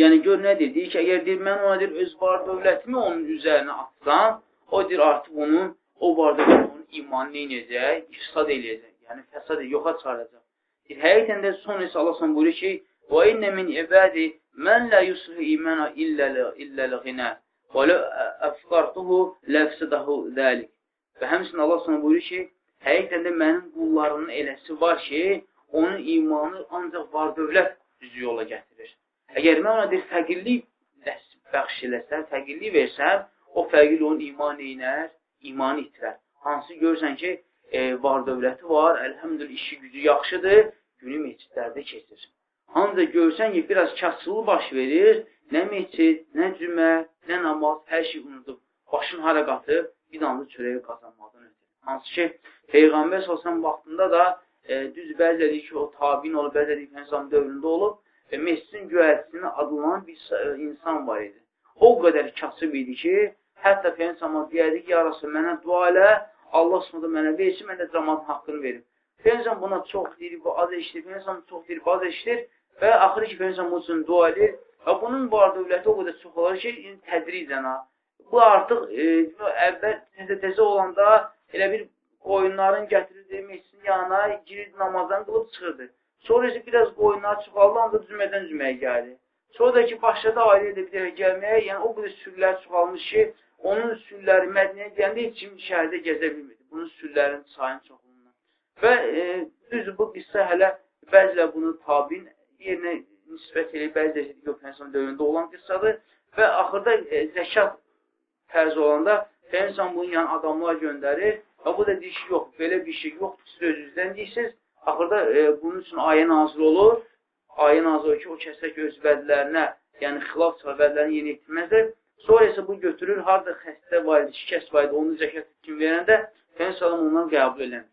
yəni gör nə deyir? Deyir ki, əgər deyir mən ona deyir öz var dövlətimi onun üzərinə atsam, o deyir artıq onun o var dövlətinin imanını eləyəcək, ifsad eləyəcək. Yəni fəsad yoxa çıxaracaq. Deyir, həqiqətən də son isə Allah Subhanahu buyurur ki, "Və inne min ibadi men la yuslihu imana illa illa ghina." Və lə əfqartuhu ləfsədəhu zəlik. Və həmçinin Allah sana buyurur ki, həqiqətən də mənim qullarının eləsi var ki, onun imanı ancaq var dövlət düzü yola gətirir. Əgər mən ona deyir, fəqirlik bəxş eləsən, fəqirlik versən, o fəqir onun iman eynər, imanı itirər. Hansı görsən ki, e, var dövləti var, əlhəmdül işi gücü yaxşıdır, günü meçidlərdə keçir. Ancaq görsən ki, biraz kasılı baş verir, nə meçid, nə cümə, nə namaz, hər şey unudub, başın hara qatıb, bir damlı çörəyi qazanmadan ötür. Hansı ki, Peyğəmbər sosan vaxtında da e, düz bəziləri ki, o tabin olub, bəziləri Peyğəmbər dövründə olub, və Mescidin göyərçisini adlanan bir e, insan var idi. O qədər kasıb idi ki, hətta Peyyəmsəmə deyərdi ki, ya Rasul, mənə dua elə, Allah sonra mənə versin, mən də cəmatın haqqını verim. Peyyəmsəm buna çox deyir, bu az eşitir, Peyyəmsəm çox deyir, bu az eşitir və axırı ki, Peyyəmsəm bunun üçün dua edir və bunun var dövləti o qədər çox olur ki, tədricən ha. Bu artıq e, əvvəl təzə-təzə olanda elə bir qoyunların gətirildiyi mescidin yanına girir namazdan qılıb çıxırdı. Sonra isə biraz qoyunlar çoxaldı, ancaq cümədən cüməyə gəldi. Sonra da ki, başladı ailə edə bir gəlməyə, yəni o qədər sürülər çoxalmış ki, onun sürüləri Mədinəyə deyəndə heç kim şəhərdə gəzə bilmirdi. Bunun sürülərin sayını çoxluğundan. Və e, düzdür, bu qissa hələ bəzilər bunu tabin yerinə nisbət edib, bəzilər yox, insan dövründə olan qıssadır və axırda e, zəkat tərzi olanda Peyğəmbər bunun yan adamlar göndərir və bu da deyir ki, yox, belə bir şey yoxdur, siz özünüzdən deyirsiniz. Axırda e, bunun üçün ayə nazil olur. Ayə nazil olur ki, o kəsək öz vədlərinə, yəni xilaf çıxar, vədlərini yeni etməzdir. Sonra isə bu götürür, harada xəstə var idi, şikəst var idi, onu zəkat kimi verəndə Peyğəmbər ondan qəbul eləmir.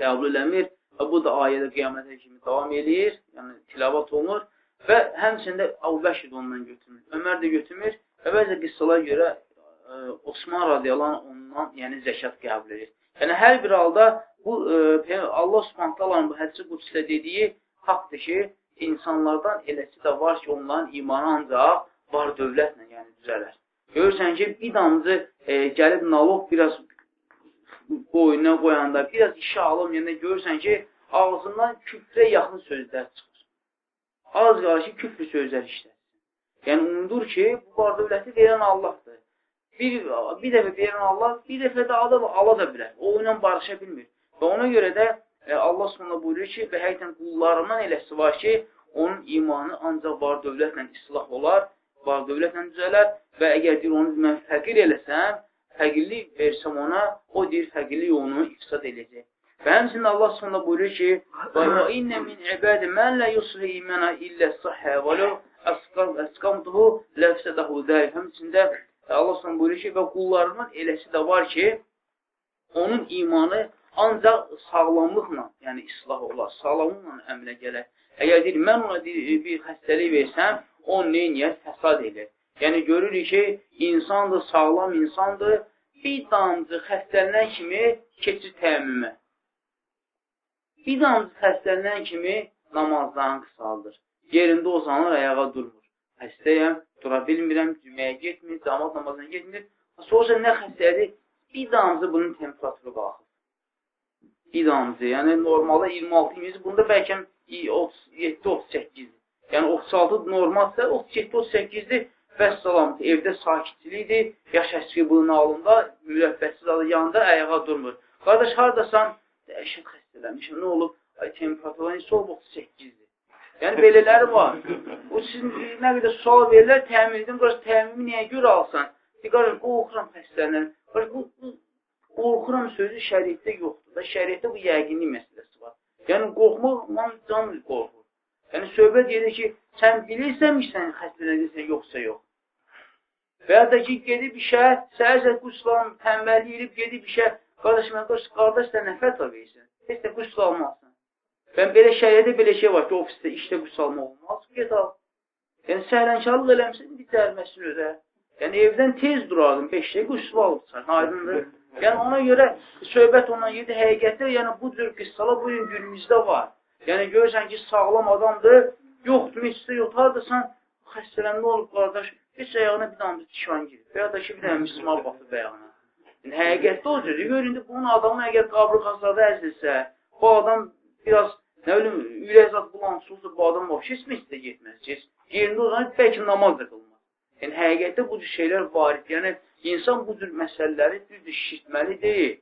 Qəbul eləmir və bu da ayədə qiyamətə kimi davam edir, yəni tilavat olunur və həmçində Əbu Bəkir ondan götürmür. Ömər də götürmür və bəzi qıssalara görə ə, e, Osman radiyallahu ondan yəni zəkat qəbul edir. Yəni hər bir halda bu ə, e, Allah Subhanahu bu hədisi qudusda dediyi haqqdır ki, insanlardan eləsi də var ki, onların imanı ancaq var dövlətlə yəni düzələr. Görürsən ki, bir damcı e, gəlib naloq biraz boynuna qoyanda, biraz işə alınmayanda görürsən ki, ağzından küfrə yaxın sözlər çıxır. Az qalır ki, küfrü sözlər işlər. Yəni, unudur ki, bu var dövləti verən Allahdır. Bir, bir dəfə verən Allah, bir dəfə də adam ala da bilər. O ilə barışa bilmir. Və ona görə də e, Allah sonra buyurur ki, və həqiqətən qullarından eləsi var ki, onun imanı ancaq var dövlətlə islah olar var dövlətlə düzələr və əgər deyir, onu mən fəqir eləsəm, fəqirlik versəm ona, o deyir, fəqirlik onu ifsad edəcək. Və həmçinin Allah sonra buyurur ki, və innə min ibədi mən lə yusri imənə illə səhə və lə əsqamdıhu ləfsədəhu dəl. Həmçində Allah sonra buyurur ki, və qullarının eləsi də var ki, onun imanı ancaq sağlamlıqla, yəni islah olar, sağlamlıqla əmrə gələr. Əgər deyir, mən ona deyir, bir xəstəlik versəm, o neyniyər? Fəsad edir. Yəni, görürük ki, insandır, sağlam insandır, bir damcı xəstələnən kimi keçir təmimə. Bir damcı xəstələnən kimi namazdan qısaldır. Yerində uzanır, ayağa durmur. Xəstəyəm, dura bilmirəm, cüməyə getmir, damat namazına getmir. Sonra nə xəstədir? Bir damcı bunun temperaturu qalxır. Bir damcı, yəni normalda 26-20, bunda bəlkə 37-38-dir. Yəni 36 normalsa 37-38-dir. Vəssalam, evdə sakitçilikdir, yaş əski bunun alında, mürəbbəsiz adı yanında ayağa durmur. Qardaş, haradasan? Dəhşət xəstələmişim, nə olub? Ay, temperaturlar neçə olub? 38-dir. Yəni, belələri var. O, sizin nə qədər sual verirlər, təmin edin, qardaş, təmimi niyə görə alsan? Qardaş, qorxuram xəstələnir. Qardaş, bu, bu qorxuram sözü şəriətdə yoxdur da, şəriətdə bu yəqinlik məsələsi var. Yəni, qorxmaq, man can qorxur. Yəni, söhbət gedir ki, sən bilirsən ki, sən xəstələnirsən, yoxsa yox. Və ya da ki, gedib işə, səhər-səhər quslan, tənbəlli edib, gedib işə, qardaş, mən qardaş, qardaş sən nə fətva verirsən? Heç də qusl almazsın. Ben belə şəriyyədə belə şey var ki, ofisdə, işdə qusl almaq olmaz, get al. Yəni, səhlənkarlıq eləmsin, bir dərməsini ödə. Yəni, evdən tez durardım, beşdə qusl alıbsan, aydındır. Yəni, ona görə söhbət ondan yedi həqiqətdə, yəni bu cür qıssalar bugün günümüzdə var. Yəni görürsən ki, sağlam adamdır, yoxdur, meçdə yox, haradasan, xəstələnmə olub qardaş, heç ayağına bir damcı tişan girib. Və ya da ki, bir dənə müslimar batıb ayağına. Yəni, həqiqətdə o cür. Görün, bunun adamın əgər qabrıqasada əzilsə, bu adam biraz, nə bilim, ürək zat bulansız olsa, bu adam vəbşə heç meçdə getməz. Heç, yerində uzanıb, bəlkə namaz da qılmaz. Yəni, həqiqətdə bu cür şeylər var. Yəni, insan bu cür məsələləri düzdür, şişitməli deyil.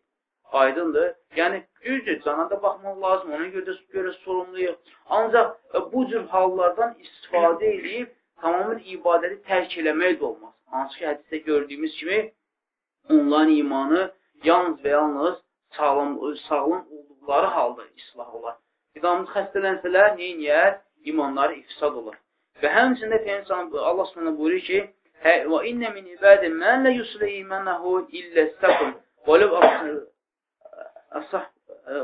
Aydındır. Yəni, düzdür, cana da baxmaq lazım, ona görə, görə sorumluyuq. Ancaq e, bu cür hallardan istifadə edib tamamən ibadəti tərk eləmək də olmaz. Hansı ki, hədisdə gördüyümüz kimi onların imanı yalnız və yalnız sağlam, sağlam olduqları halda islah olar. İdamlı xəstələnsələr, neyin yər? İmanları ifsad olur. Və həmçində Peygəmbər Allah Subhanahu buyurur ki: hə, "Və inna min ibadin man la yusli imanahu illa istaqim və law asah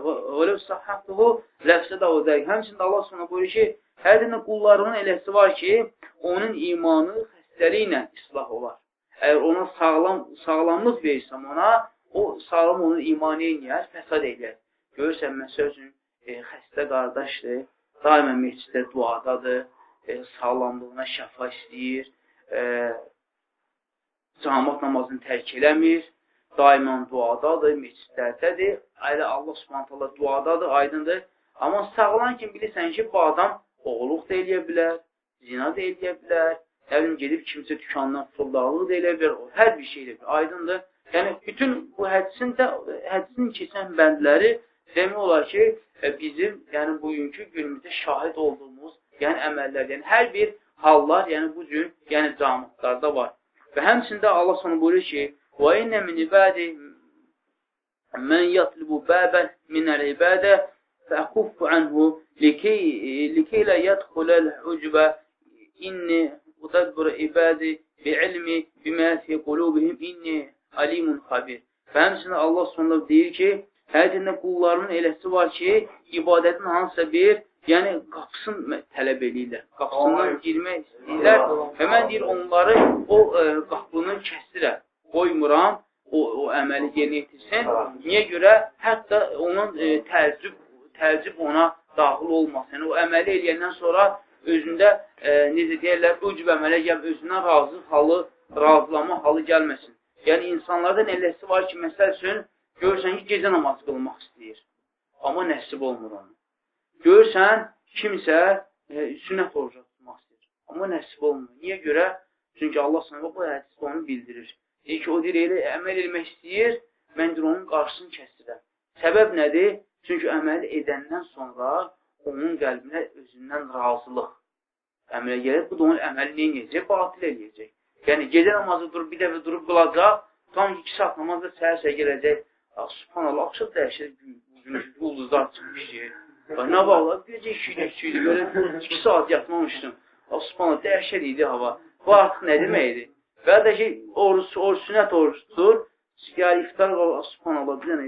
və law sahhatuhu lafsadahu zalik." Həmçində Allah Subhanahu buyurur ki: "Hər bir qullarının eləsi var ki, onun imanı xəstəliklə islah olar." Əgər ona sağlam, sağlamlıq verirsəm ona, o sağlam onun imanı eləyər, fəsad eləyər. Görürsən, məsəl üçün, e, xəstə qardaşdır, daimə meçiddə duadadır, e, sağlamlığına şəfa istəyir, e, camat namazını tərk eləmir, daimən duadadır, meçidlərdədir. Ailə Allah subhanətələ duadadır, aydındır. Amma sağlan kimi bilirsən ki, bu adam oğluq da eləyə bilər, zina da eləyə bilər, nə bilim, gedib kimsə dükandan soldaqlıq da eləyə bilər, hər bir şey eləyə bilər. Aydındır. Yəni, bütün bu hədisin də, hədisin keçən bəndləri demək olar ki, e, bizim, yəni bugünkü günümüzdə şahid olduğumuz, yəni əməllər, yəni hər bir hallar, yəni bu cür, yəni camatlarda var. Və həmçində Allah sana buyurur ki, وَاِنَّ مِنْ عِبَادِ مَنْ يَطْلِبُ بَابًا مِنَ الْعِبَادَةِ فَأَكُفُّ عَنْهُ لِكَيْ لَا يَدْخُلَ الْحُجْبَ إِنِّ udəbbür ibədi bi'ilmi bimə fi qulubihim inni alimun xabir. Və həmçinin Allah sonunda deyir ki, həqiqətində qullarının eləsi var ki, ibadətin hansısa bir, yəni qapısını tələb edirlər. Qapısından girmək istəyirlər və mən deyir onları o ə, qapını kəsirəm, qoymuram o, o əməli yerinə yetirsin. Niyə görə? Hətta onun ə, təəccüb, təəccüb ona daxil olmasın. Yəni, o əməli eləyəndən sonra özündə e, necə deyərlər, ucub əmələ gəlb, özündən razı halı, razılama halı gəlməsin. Yəni, insanlardan eləsi var ki, məsəl üçün, görürsən ki, gecə namazı qılmaq istəyir. Amma nəsib olmur onu. Görürsən, kimsə e, sünnət orucu tutmaq istəyir. Amma nəsib olmur. Niyə görə? Çünki Allah sana bu hədisdə onu bildirir. Deyir ki, o deyir, elə əməl etmək istəyir, mən deyir, onun qarşısını kəsdirəm. Səbəb nədir? Çünki əməli edəndən sonra onun qəlbinə özündən razılıq əmələ gəlir. Bu da onun əməli nə edəcək? Batil eləyəcək. Yəni, gecə namazı durub, bir dəfə durub qılacaq, tam iki saat namazda səhər-səhər gələcək. Subhanallah, axşam dəyişir, gün, ulduzlar çıxmışdır. Nə bağlar? Gecə işiydi, işiydi, belə 2 saat yatmamışdım. Subhanallah, dəhşət idi hava. Bu artıq nə deməkdir? Və də ki, oruç, oruç, sünət oruçdur. Yəni, iftar qala, subhanallah, bir dənə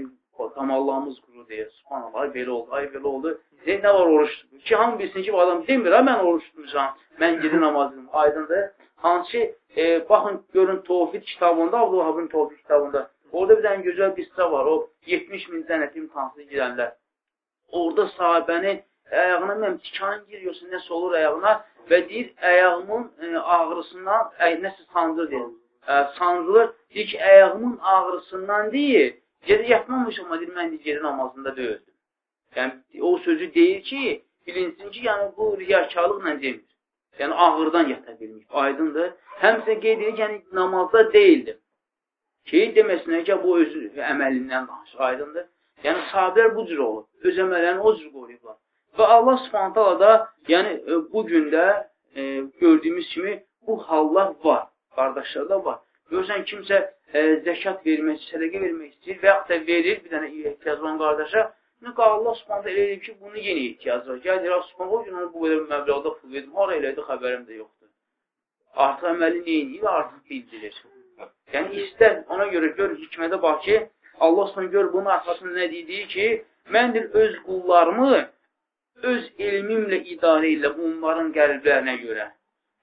damallığımız quru deyə, subhanallah, ay belə oldu, ay belə oldu. Deyək, nə var oruç? Ki, hamı bilsin ki, adam demir, ha, mən oruç tutmuşam, mən gedi namazım, aydındır. Hansı, e, baxın, görün, Tovfid kitabında, Abdülhabın Tovfid kitabında, Orada bir dənə gözəl qıssa var. O 70 min dənə imtihansız girənlər. Orada sahibəni ayağına mən tikan giriyorsun, nəsə olur ayağına və deyir, ayağımın e, ağrısından, ə, nəsə sancı deyir. Ə, sancılır, deyir ki, ayağımın ağrısından deyir, gecə yatmamışım, amma deyir, mən gecə namazında döyüldüm. Yəni, o sözü deyir ki, bilinsin ki, yəni bu riyakarlıqla demir. Yəni, ağırdan yata bilmiş, aydındır. Həmsə qeyd edir, yəni namazda deyildim ki, deməsinə ki, bu öz əməlindən danışır, aydındır. Yəni, sahabilər bu cür olur, öz əməllərini o cür qoruyublar. Və Allah subhanətələ da, yəni, e, bu gündə e, gördüyümüz kimi bu hallar var, qardaşlarda var. Görürsən, kimsə e, zəkat vermək, sədəqə vermək istəyir və yaxud da verir bir dənə ehtiyac olan qardaşa, nə qal Allah subhanətə elə edir ki, bunu yenə ehtiyac var. Gəl, deyir, subhanətə, o gün onu bu qədər məbləğdə pul verdim, hara elədi, xəbərim də yoxdur. Artıq əməli neyini artıq bildirir. Yəni istər ona görə gör hikmətə bax ki, Allah sonra gör bunun arxasında nə dediyi ki, məndir öz qullarımı öz elmimlə idarə ilə onların qəlblərinə görə.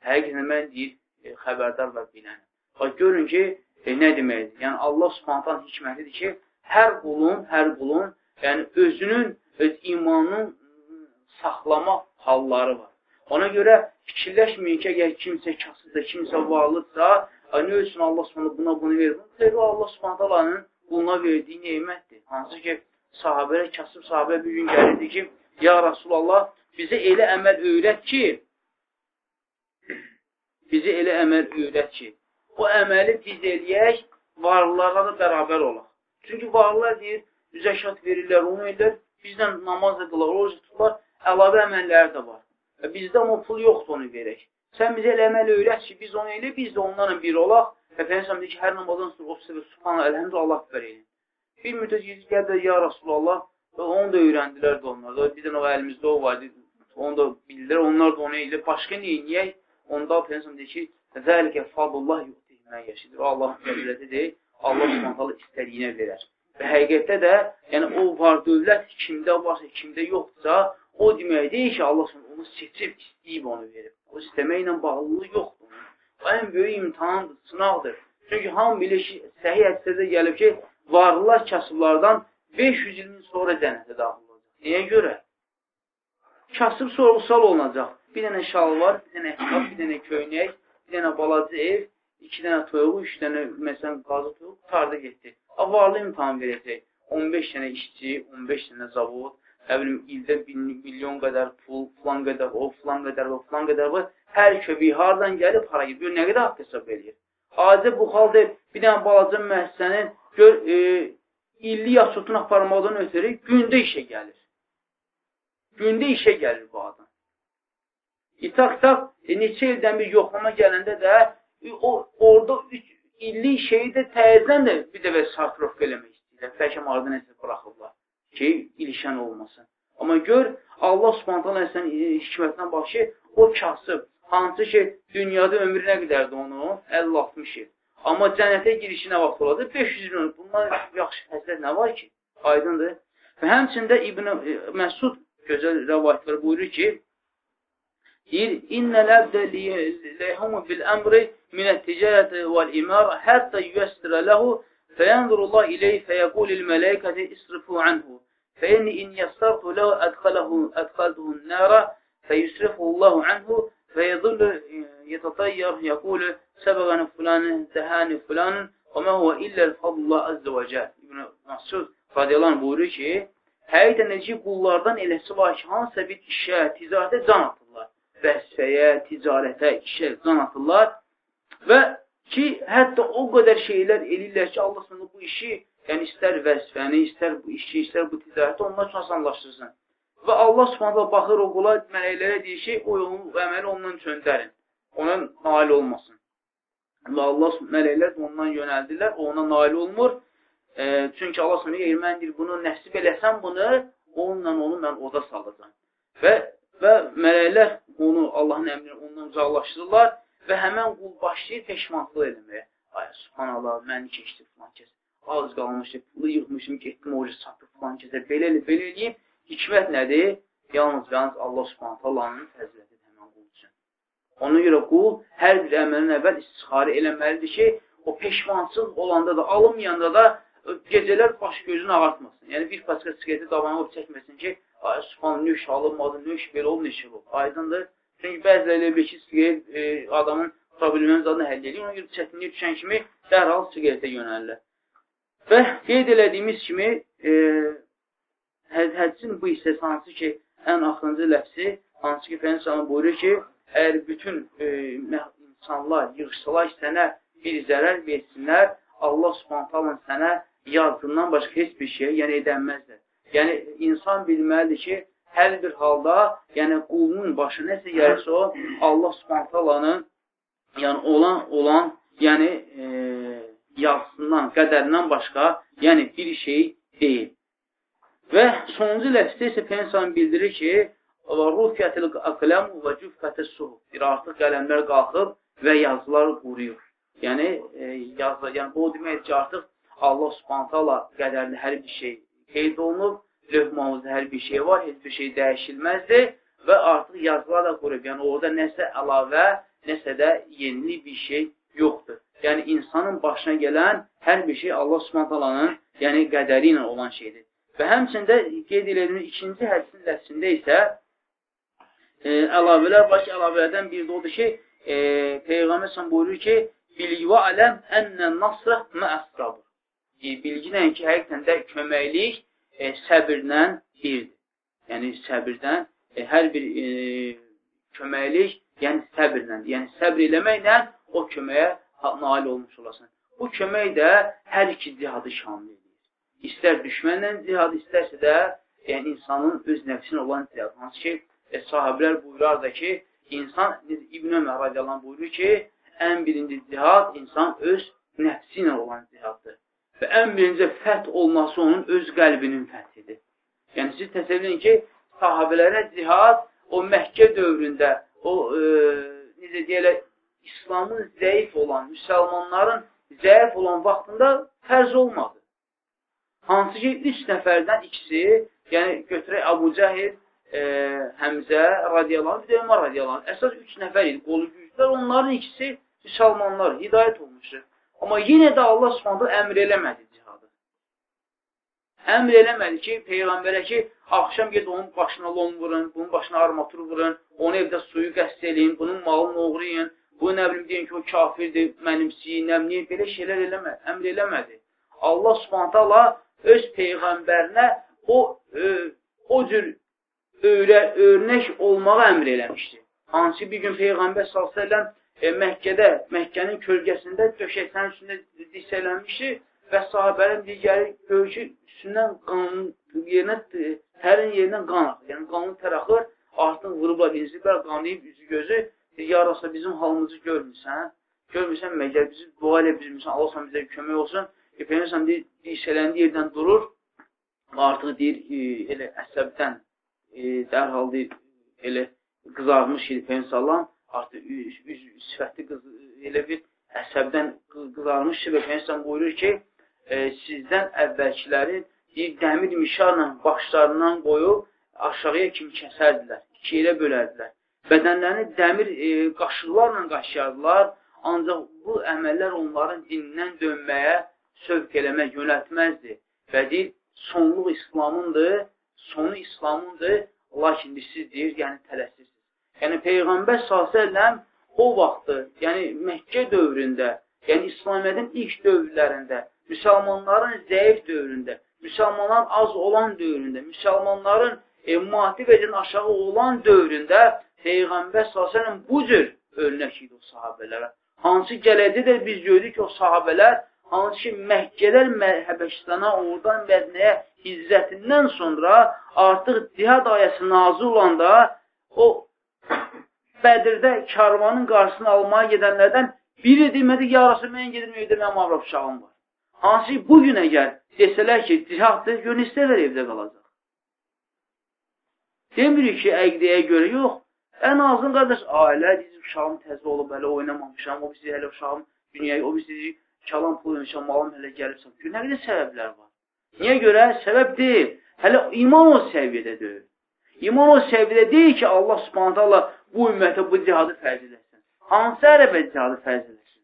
Həqiqətən mən deyir, e, xəbərdar və bilən. Bax, görün ki, e, nə deməkdir? Yəni, Allah subhantan hikmətidir ki, hər qulun, hər qulun, yəni özünün, öz imanının saxlama halları var. Ona görə fikirləşməyin ki, əgər kimsə kasıdsa, kimsə varlıdsa, Ay, nə üçün Allah subhanə buna bunu verir? Xeyri Allah subhanənin quluna verdiyi neymətdir. Hansı ki, sahabələ, kasıb sahabə bir gün gəlirdi ki, Ya Rasulallah, bizə elə əməl öyrət ki, bizə elə əməl öyrət ki, o əməli biz eləyək, varlılarla da bərabər olaq. Çünki varlılar deyir, zəkat verirlər, onu edirlər, bizdən namaz qılar, oruç tuturlar, əlavə əməlləri də var. Və bizdə amma pul yoxdur onu verək. Sən bizə elə əməl öyrət ki, biz onu elə, biz də onlarla bir olaq. Və Peygəmbər deyir ki, hər namazdan sonra o səbə subhanallah, elhamdülillah Allah eləyin. Bir müddət gecə gəldi ya Rasulullah, və onu da öyrəndilər də onlar. Da bir dənə o əlimizdə o var, onu da bildilər, onlar da onu edir. Başqa niyə eləyək? Onda Peygəmbər deyir ki, "Zəlikə fadlullah yu'ti men yəşidir." Allahın fəzilətidir. Allah Subhanahu istədiyinə verər. Və həqiqətdə də, yəni o var dövlət kimdə varsa, kimdə yoxdursa, o demək deyil ki, Allah onu seçib, istəyib onu verib. O istəməklə bağlılığı yoxdur. O ən böyük imtihandır, sınaqdır. Çünki hamı bilir ki, səhih hədisədə gəlib ki, varlılar kasıblardan 500 ilin sonra cənnətə daxil olacaq. Niyə görə? Kasıb sorğusal olunacaq. Bir dənə şalvar, bir dənə kitab, bir dənə köynək, bir dənə balaca ev, iki dənə toyuğu, üç dənə məsələn qazı toyuq qutarda getdi. Varlı imtihan verəcək. 15 dənə işçi, 15 dənə zavod, nə bilim, ildə milyon qədər pul, filan qədər o, filan qədər o, filan qədər var. hər köpük hardan gəlib, hara gedib, nə qədər haqq hesab edir. Adi bu xalda bir dənə balaca müəssisənin gör, e, illi yaşıtını aparmaqdan ötürü gündə işə gəlir. Gündə işə gəlir bu adam. İtaq-taq e, neçə ildən bir yoxlama gələndə də o, orada üç, illik şeyi də təzdən də bir dəfə sartrovka eləmək istəyirlər. Bəlkə marada nəsə buraxırlar ki, ilişən olmasın. Amma gör, Allah subhanətən sən hikmətindən başı, o kasıb, hansı ki, dünyada ömrü nə qədərdir onu? 50-60 il. Amma cənnətə girişi nə vaxt olacaq? 500 min. Bunlar yaxşı həsrət nə var ki? Aydındır. Və həmçində İbn Məsud gözəl rəvayətlər buyurur ki, deyir, İnnəl əbdə leyhumu bil əmri من التجارة والإمارة حتى ييسر له فينظر الله إليه فيقول الملائكة اصرفوا عنه. فإني إن يسرت له أدخله, أدخلته النار فيصرفه الله عنه فيظل يتطير يقول سبغنا فلان انتهاني فلان وما هو إلا الفضل الله عز وجل. رضي الله عنه buyurur ki Həqiqətən necə qullardan eləsi var ki, hansısa bir işə, ticarətə can atırlar. Vəsfəyə, ticarətə, işə can atırlar və ki, hətta o qədər şeylər eləyirlər ki, Allah sana bu işi, yəni istər vəzifəni, istər bu işi, istər bu ticarəti onlar üçün asanlaşdırsın. Və Allah subhanətlə baxır o qula mələklərə deyir ki, o yolun, əməli ondan çöndərin, ona nail olmasın. Və Allah mələklər ondan yönəldilər, o ona nail olmur. E, çünki Allah sonra deyir, mən deyir, bunu nəsib eləsəm bunu, onunla onu mən oda salacam. Və, və mələklər onu Allahın əmrini ondan uzaqlaşdırırlar və həmən qul başlayır peşmanlıq eləməyə. Ay, subhanallah, məni keçdi filan kəs. Az qalmışdı, pulu yığmışım, getdim, orucu satıb filan kəsə. Belə, belə eləyib. Hikmət nədir? Yalnız, yalnız Allah subhanallah Allahın fəzlədir. Ona görə qul hər bir əməlin əvvəl istixarə eləməlidir ki, o peşmansız olanda da, alınmayanda da gecələr baş gözünü ağartmasın. Yəni, bir paska siqreti davana olub çəkməsin ki, ay, subhan, nöş alınmadı, nöş belə olub, neşə olub. Aydındır. Çünki bəziləri elə bir ki, siqret e, adamın probleminin zadını həll edir. Ona görə çətinlik düşən kimi dərhal siqretə yönəlirlər. Və qeyd elədiyimiz kimi, e, hədsin bu hissəsi hansı ki, ən axırıncı ləfsi, hansı ki, Fənisanı buyurur ki, əgər bütün e, insanlar yığışsalar sənə bir zərər versinlər, Allah subhantalın sənə yazdığından başqa heç bir şey yəni edənməzdir. Yəni, insan bilməlidir ki, hər bir halda, yəni qulunun başı nəsə gəlirsə o, Allah subhantalanın yəni olan, olan, yəni e, yazısından, qədərindən başqa, yəni bir şey deyil. Və sonuncu ləfsdə isə Pensan bildirir ki, rufiyyətil əqləm və cüffətəs suhub. Bir artıq qələmlər qalxıb və yazılar quruyur. Yəni, e, yazılar, yəni bu o demək ki, artıq Allah subhantala qədərli hər bir şey qeyd olunub, lövmamızda hər bir şey var, heç bir şey dəyişilməzdir və artıq yazılar da qurub. Yəni, orada nəsə əlavə, nəsə də yenilik bir şey yoxdur. Yəni, insanın başına gələn hər bir şey Allah subhantalanın yəni, qədəri ilə olan şeydir. Və həmçində qeyd edildiğimiz ikinci hədisin ləfsində isə e, əlavələr var ki, əlavələrdən biri də odur ki, e, Peyğəmbər sən buyurur ki, bilgi ələm ənnən nasrə məəssabır. E, bilginlə ki, həqiqətən də köməklik e, səbirlə birdir. Yəni, səbirdən e, hər bir e, köməklik, yəni səbirlə, yəni səbr eləməklə o köməyə nail olmuş olasan. Bu kömək də hər iki cihadı şamil edir. İstər düşmənlə cihad, istərsə də yəni, insanın öz nəfsinə olan cihad. Hansı ki, e, sahiblər buyurar da ki, insan, İbn Ömər radiyallahu buyurur ki, ən birinci cihad insan öz nəfsi ilə olan cihaddır. Və ən birinci fəth olması onun öz qəlbinin fəthidir. Yəni, siz təsəvvür edin ki, sahabələrə cihad o Məkkə dövründə, o, e, necə deyərlər, İslamın zəif olan, müsəlmanların zəif olan vaxtında fərz olmadı. Hansı ki, üç nəfərdən ikisi, yəni götürək Abu Cəhil, e, Həmzə radiyallahu, bir də Ömər radiyallahu. Əsas üç nəfər idi, qolu güclər. Onların ikisi müsəlmanlar, hidayət olmuşdur. Amma yenə də Allah subhanətə əmr eləmədi cihadı. Əmr eləmədi ki, Peyğəmbərə ki, axşam ged onun başına lon vurun, bunun başına armatur vurun, onu evdə suyu qəst eləyin, bunun malını oğrayın, bu nə bilim deyin ki, o kafirdir, mənimsiyin, nəmliyin, belə şeylər eləmə, əmr eləmədi. Allah subhanətə Allah öz Peyğəmbərinə o, ö, o cür öyrə, örnək olmağı əmr eləmişdir. Hansı bir gün Peyğəmbər s.ə.v e, Məkkədə, Məkkənin kölgəsində döşəklərin üstündə disələnmişdi və sahabələrin digəri göyçü üstündən qanın yerinə, tərin yerindən qan axır. Yəni qanlı tər axır, artıq vurublar, inciblər, qanlayıb üzü gözü. Ya Rasul, bizim halımızı görmürsən? Görmürsən məgər bizi dua elə bilmirsən, Allah sən bizə kömək olsun. E, Peyğəmbər deyir, disələndiyi yerdən durur, artıq deyir, e, elə əsəbdən e, dərhal deyir, elə qızarmış idi Peyğəmbər artıq üz, üz, sifəti qız, elə bir əsəbdən qızarmışdı və Peyğəmbər buyurur ki, e, sizdən əvvəlkilərin bir dəmir mişarla başlarından qoyub aşağıya kimi kəsərdilər, iki yerə bölərdilər. Bədənlərini dəmir e, qaşıqlarla qaşıyardılar, ancaq bu əməllər onların dinindən dönməyə sövq eləmək, yönəltməzdi. Və deyir, sonluq İslamındır, sonu İslamındır, lakin siz deyir, yəni tələsirsiniz. Yəni Peyğəmbər s.ə.v o vaxtı, yəni Məkkə dövründə, yəni İslamiyyətin ilk dövrlərində, müsəlmanların zəif dövründə, müsəlmanların az olan dövründə, müsəlmanların e, maddi vəcin aşağı olan dövründə Peyğəmbər s.ə.v bu cür örnək idi o sahabələrə. Hansı gələcəkdə də biz gördük ki, o sahabələr hansı ki, Məkkələr Həbəşistana, oradan Mədnəyə izzətindən sonra artıq cihad ayəsi nazil olanda o Bədirdə karvanın qarşısını almaya gedənlərdən biri demədi, yarası mən gedim evdə mənim avrab uşağım var. Hansı bu gün əgər desələr ki, cihaddır, gör istələr evdə qalacaq. Demirik ki, əqdiyə görə yox. Ən azın qardaş, ailə, bizim uşağım təzə olub, hələ oynamamışam, o bizi hələ uşağım dünyaya, o bizi kalan pul yemişəm, malım hələ gəlibsən. Gör, nə qədər səbəblər var. Niyə görə? Səbəb deyil. Hələ iman o səviyyədə deyil. İman o səviyyədə deyil ki, Allah subhanət Allah bu ümmətə bu cihadı fərz eləsin. Hansı ərəbə cihadı fərz eləsin?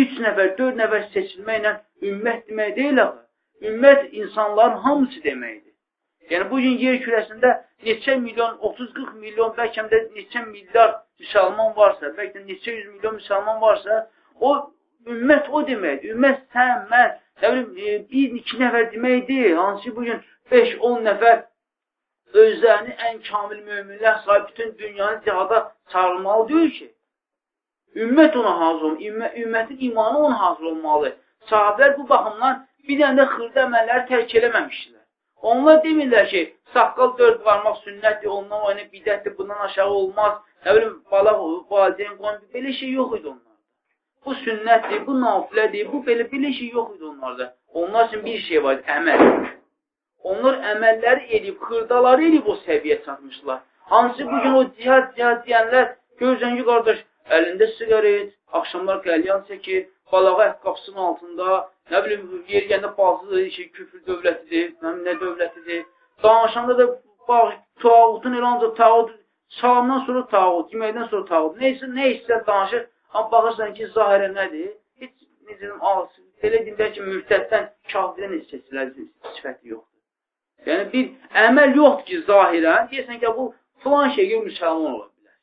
Üç nəfər, dörd nəfər seçilməklə ümmət demək deyil axı. Ümmət insanların hamısı deməkdir. Yəni, bugün yer kürəsində neçə milyon, 30-40 milyon, bəlkə də neçə milyar müsəlman varsa, bəlkə də neçə yüz milyon müsəlman varsa, o ümmət o deməkdir. Ümmət sən, mən, nə bilim, e, bir, iki nəfər demək deyil. Hansı bugün 5-10 nəfər özlərini ən kamil möminlər sahib bütün dünyanı cihada çağırmalı deyil ki. Ümmət ona hazır olmalı, ümmə, ümmətin imanı ona hazır olmalı. Sahablər bu baxımdan bir dənə də xırda əməlləri tərk eləməmişdilər. Onlar demirlər ki, saqqal dörd varmaq sünnətdir, ondan oyna bidətdir, bundan aşağı olmaz, nə bilim, balaq, valideyn, qon, belə şey yox idi onlarda. Bu sünnətdir, bu nafilədir, bu belə, belə şey yox idi onlarda. Onlar üçün bir şey var, əməl. Onlar əməlləri edib, xırdaları edib o səviyyə çatmışlar. Hansı bugün o cihad, cihad deyənlər, görürsən ki, qardaş, əlində sigaret, axşamlar qəlyan çəkir, balağa qapısının altında, nə bilim, yer gəndə bazı şey, küfür dövlətidir, nə, nə dövlətidir. Danışanda da bax, tağutun elə ancaq tağut, salamdan sonra tağut, yeməkdən sonra tağut, neysə, nə istər danışır, amma baxırsan ki, zahirə nədir? Heç, necə deyim, belə deyirlər ki, mürtəddən kafirə necə seçilər, sifəti yoxdur. Yəni, bir əməl yoxdur ki, zahirən, deyəsən ki, bu filan şeyə müsəlman ola bilər.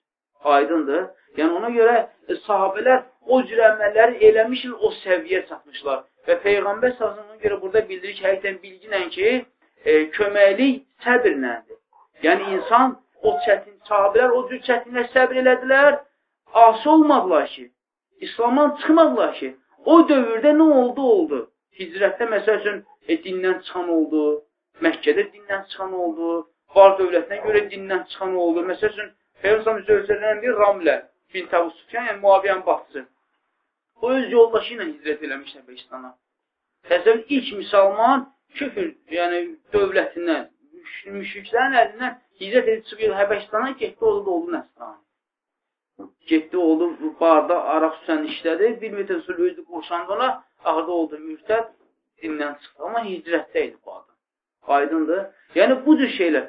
Aydındır. Yəni, ona görə e, sahabələr o cür əməlləri eləmişlər, o səviyyə çatmışlar. Və Peyğəmbər sazına görə burada bildirir ki, həqiqətən bilginlə ki, e, köməklik səbirləndir. Yəni, insan o çətin, sahabələr o cür çətinlə səbir elədilər, asi olmadılar ki, İslamdan çıxmadılar ki, o dövrdə nə oldu, oldu. Hicrətdə, məsəl üçün, e, dindən çıxan oldu, Məkkədə dindən çıxan oldu, var dövlətinə görə dindən çıxan oldu. Məsəl üçün, Peyğəmbər zövcələrindən bir Ramlə bin Təbu Sufyan, yəni Muaviyyənin baxçısı. O öz yoldaşı ilə hicrət eləmiş Həbəşistana. Təzəvvür ilk müsəlman küfür, yəni dövlətindən, müşriklərin əlindən hicrət edib çıxıyor Həbəşistana, getdi oldu, oldu Nəsrani. Getdi oldu, barda araq süsən işlədi, bir müddət sonra özü qoşandı ona, axırda oldu mürtəd, dindən çıxdı. Amma hicrətdə idi bu adam. Aydındır. Yəni, bu cür şeylər.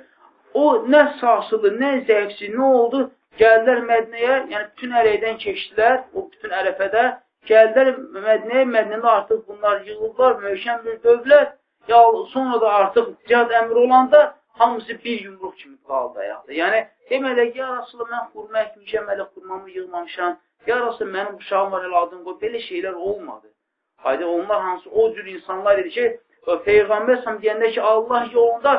O, nə sarsılı, nə zəifsi, nə oldu? Gəldilər Mədnəyə, yəni bütün ərəkdən keçdilər, o bütün ərəfədə. Gəldilər Mədnəyə, Mədnədə artıq bunlar yığıldılar, möhkəm bir dövlət. Ya, sonra da artıq cihad əmri olanda hamısı bir yumruq kimi qaldı ayaqda. Yəni, deməli, ya Rasulullah, mən xurma əkmişəm, hələ xurmamı yığmamışam. Ya Rasulullah, mənim uşağım var, elə adın qoy. Belə şeylər olmadı. Haydi, onlar hansı o cür insanlar idi ki, Peyğəmbər səhəm deyəndə ki, Allah yolunda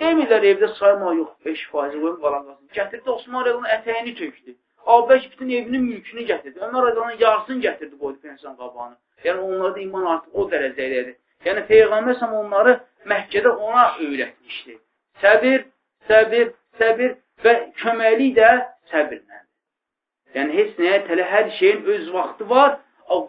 Demirlər evdə sayma yox, 5 faizi qoyun qalan qalsın. Gətirdi Osman Rəqanın ətəyini tökdü. Abək bütün evinin mülkünü gətirdi. Ömər Rəqanın yarısını gətirdi qoydu pensiyon qabağını. Yəni onlarda iman artıq o dərəcədədir. Yəni Peyğəmbər səm onları Məkkədə ona öyrətmişdi. Səbir, səbir, səbir və köməklik də səbirlə. Yəni, heç nəyə tələ hər şeyin öz vaxtı var,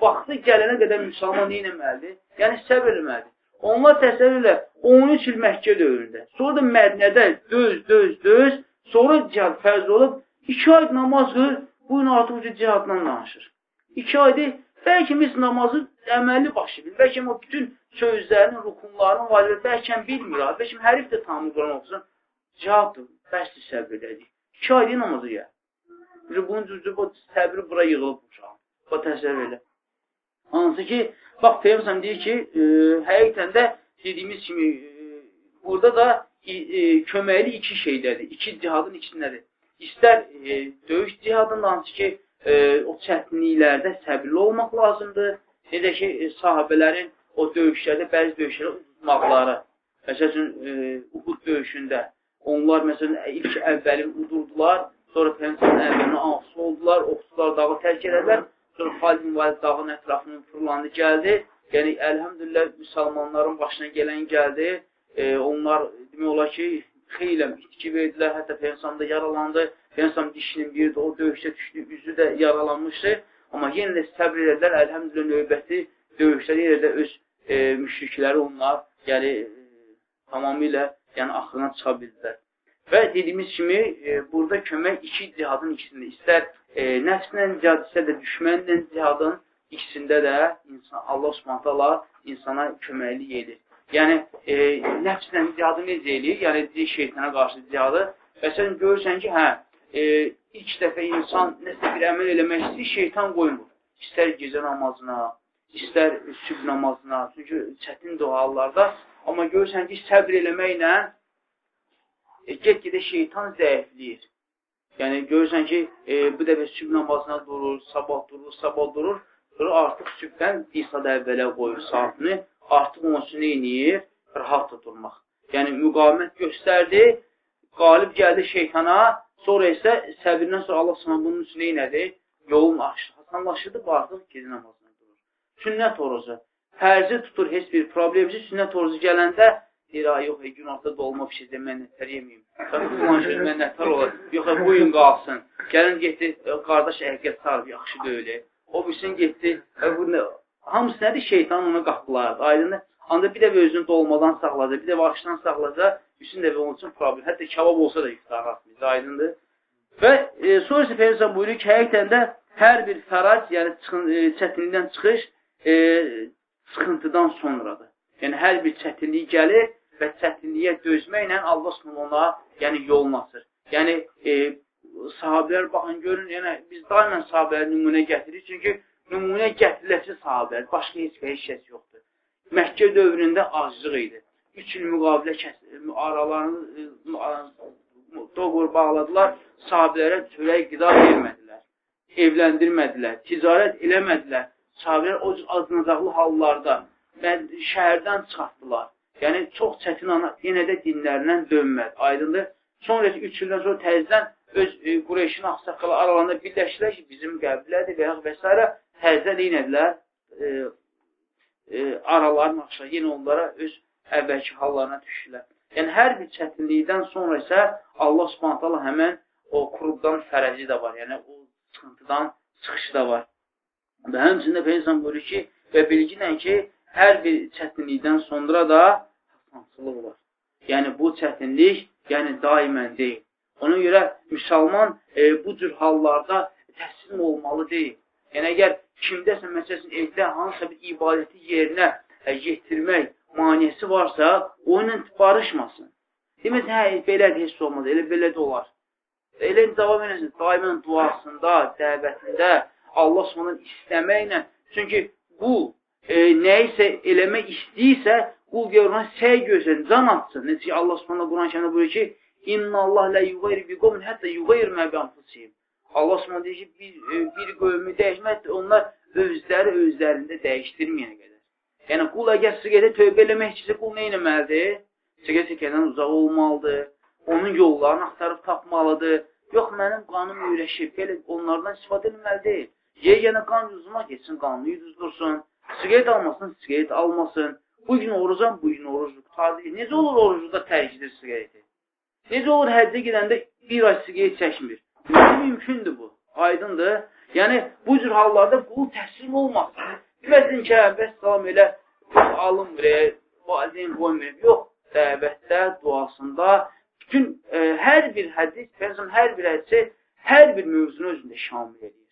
vaxtı gələnə qədər müsəlman neynəməlidir? Yəni, səbir eləməlidir. Onlar təsəvvürlə 13 il Məkkə dövründə, sonra da Mədnədə döz, döz, döz, sonra cihad fərz olub, 2 ay namaz qılır, bugün artıq ucu cihaddan danışır. 2 aydır, bəlkə biz namazı əməlli başı bilir, bəlkə o bütün sözlərini, rukunlarını, vacibə, bəlkə bilmir, bəlkə hərif də tamam Quran oxusun, cihaddır, bəsdir səbir elədik. 2 aydır namazı gəl. Bunun cüzü bu səbri bura yığılıb uşağın. Bu təsəvvür elə. Hansı ki, bax, Peyğəmbər deyir ki, e, həqiqətən də dediyimiz kimi e, burada da e, e, köməkli iki şeydədir. İki cihadın ikisindədir. İstər e, döyüş cihadında hansı ki, e, o çətinliklərdə səbirli olmaq lazımdır. Necə ki, e, sahabələrin o döyüşlərdə, bəzi döyüşlərdə udmaqları. Məsələn, e, Uhud döyüşündə onlar məsələn ilk əvvəlin udurdular, Sonra Peyğəmbərin əmrinə ağsı oldular, oxusular dağı tərk elədilər. Xalid müvalid dağın ətrafını fırlandı, gəldi. Yəni, əlhəmdülillah, müsəlmanların başına gələn gəldi. E, onlar, demək olar ki, xeyləm itki verdilər, hətta Peyğəmbər də yaralandı. Peyğəmbər dişinin biri də o döyüşdə düşdü, üzü də yaralanmışdı. Amma yenə də səbr edilər, əlhəmdülillah, növbəti döyüşlər yenə də öz e, müşrikləri onlar, yəni, e, tamamilə yəni, axırına çıxa bildilər. Və dediyimiz kimi, e, burada kömək iki cihadın ikisində. İstər e, nəfslə cihad, istər də düşmənlə cihadın ikisində də insan, Allah subhanətələ insana köməklik edir. Yəni, e, nəfslə cihadı necə eləyir? Yəni, şeytana qarşı cihadı. Məsələn, görürsən ki, hə, e, ilk dəfə insan nəsə bir əməl eləmək istəyir, şeytan qoymur. İstər gecə namazına, istər süb namazına, çünki çətin dualarda. Amma görürsən ki, səbr eləməklə e, get-gedə şeytan zəifləyir. Yəni, görürsən ki, e, bu dəfə süb namazına durur, sabah durur, sabah durur, sonra artıq sübdən bir saat əvvələ qoyur saatını, artıq üçün neyiniyir? Rahat durmaq. Yəni, müqamət göstərdi, qalib gəldi şeytana, sonra isə səbirdən sonra Allah sana bunun üçün neynədir? Yolun asanlaşırdı, artıq gezi namazına durur. Sünnət orucu. Fərzi tutur, heç bir problemsiz sünnət orucu gələndə Deyir, ay, yox, günahda dolma bir şeydə mən nətər yeməyim. Sən filan şey mən nətər olur. Yox, bu gün qalsın. Gəlin getdi, qardaş əhqiyyət sarıb, yaxşı deyil. O birsin getdi, bu nə? Hamısı nədir? Şeytan ona qapılardı. Aydındır. Anda bir dəfə özünü dolmadan saxladı, bir dəfə açdan saxladı, üçün dəfə onun üçün problem. Hətta kebab olsa da iftar atmayız, aydındır. Və e, sonra isə Peyğəmbər buyurur ki, həqiqətən də hər bir fərac, yəni çıxın, e, çətinlikdən çıxış e, sıxıntıdan sonradır. Yəni hər bir çətinlik gəlir, və çətinliyə dözməklə Allah Subhanahu ona yəni yolunu açır. Yəni e, sahabelər baxın görün, yəni biz daimən sahabələrə nümunə gətiririk, çünki nümunə gətiriləsi sahabələr, başqa heç bir heç kəs yoxdur. Məkkə dövründə aclıq idi. 3 il müqavilə kəs aralarını e, doğur bağladılar, sahabələrə çörək qida vermədilər, evləndirmədilər, ticarət eləmədilər. Sahabələr o acınacaqlı hallarda şəhərdən çıxartdılar. Yəni, çox çətin ana yenə də dinlərindən dönmədi. Aydındır. Sonraki 3 ildən sonra təzdən öz e, Qureyşin axsaqqalı aralarında birləşdilər ki, bizim qəblədir və, və s. təzdən inədilər e, e, aralarını aşağı, yenə onlara öz əvvəlki hallarına düşdülər. Yəni, hər bir çətinlikdən sonra isə Allah subhanətələ həmən o qurubdan fərəci də var, yəni o sıxıntıdan çıxışı da var. Və həmçində Peyğəmbər buyurur ki, və bilginən ki, hər bir çətinlikdən sonra da hansılıq var. Yəni, bu çətinlik yəni, daimən deyil. Ona görə müsəlman e, bu cür hallarda təslim olmalı deyil. Yəni, əgər kimdəsə, məsələn, evdə hansısa bir ibadəti yerinə e, yetirmək maniyəsi varsa, o ilə barışmasın. Deməsin, hə, belədir, heç olmaz, elə belə də olar. Elə davam edəsin, daimən duasında, dəvətində, Allah sonra istəməklə. Çünki bu e, nəyisə eləmək istəyirsə, qul görünən səy gözləsin, can atsın. Necə ki, Allah subhanə Quran kəndə buyur ki, İnna Allah lə yuvayr bi qovmin hətta yuvayr mə bi anfusihim. Allah subhanə deyir ki, bir, e, bir qövmü dəyişmək, onlar özləri özlərində dəyişdirməyənə qədər. Yəni, qul əgər siqədə tövbə eləmək istəyirsə, qul nə eləməlidir? siqaret çəkəndən uzaq olmalıdır, onun yollarını axtarıb tapmalıdır. Yox, mənim qanım ürəşib, gəlib onlardan istifadə edilməli deyil. Yegənə qan yüzuma geçsin, qanını yüzdursun. Siqaret almasın, siqaret almasın. Bu gün orucam, bu gün oruc qutardı. Necə olur orucda tərk edir siqareti? Necə olur həccə gedəndə bir ay siqaret çəkmir? Mümkündür bu. Aydındır. Yəni, bu cür hallarda qul təslim olmasın. Deməsin ki, bəs salam elə alınmır, valideyn qoymur. Yox, dəvətdə, duasında bütün e, hər bir hədis, Peyğəmbər hər bir hədisi hər bir mövzunu özündə şamil edir.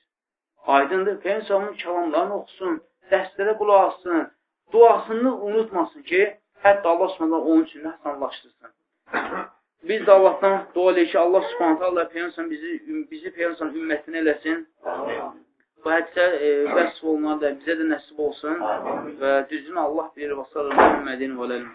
Aydındır. Peyğəmbərin kəlamlarını oxusun, dərslərə qulaq assın, duasını unutmasın ki, hətta Allah Subhanahu onun üçün həsənlaşdırsın. Biz də Allahdan dua eləyək ki, Allah Subhanahu Allah Peyğəmbər bizi bizi Peyğəmbər ümmətinə eləsin. Bu hədisə e, vəsf olunan da bizə də nəsib olsun və düzünü Allah bilir və sallallahu əleyhi və səlləm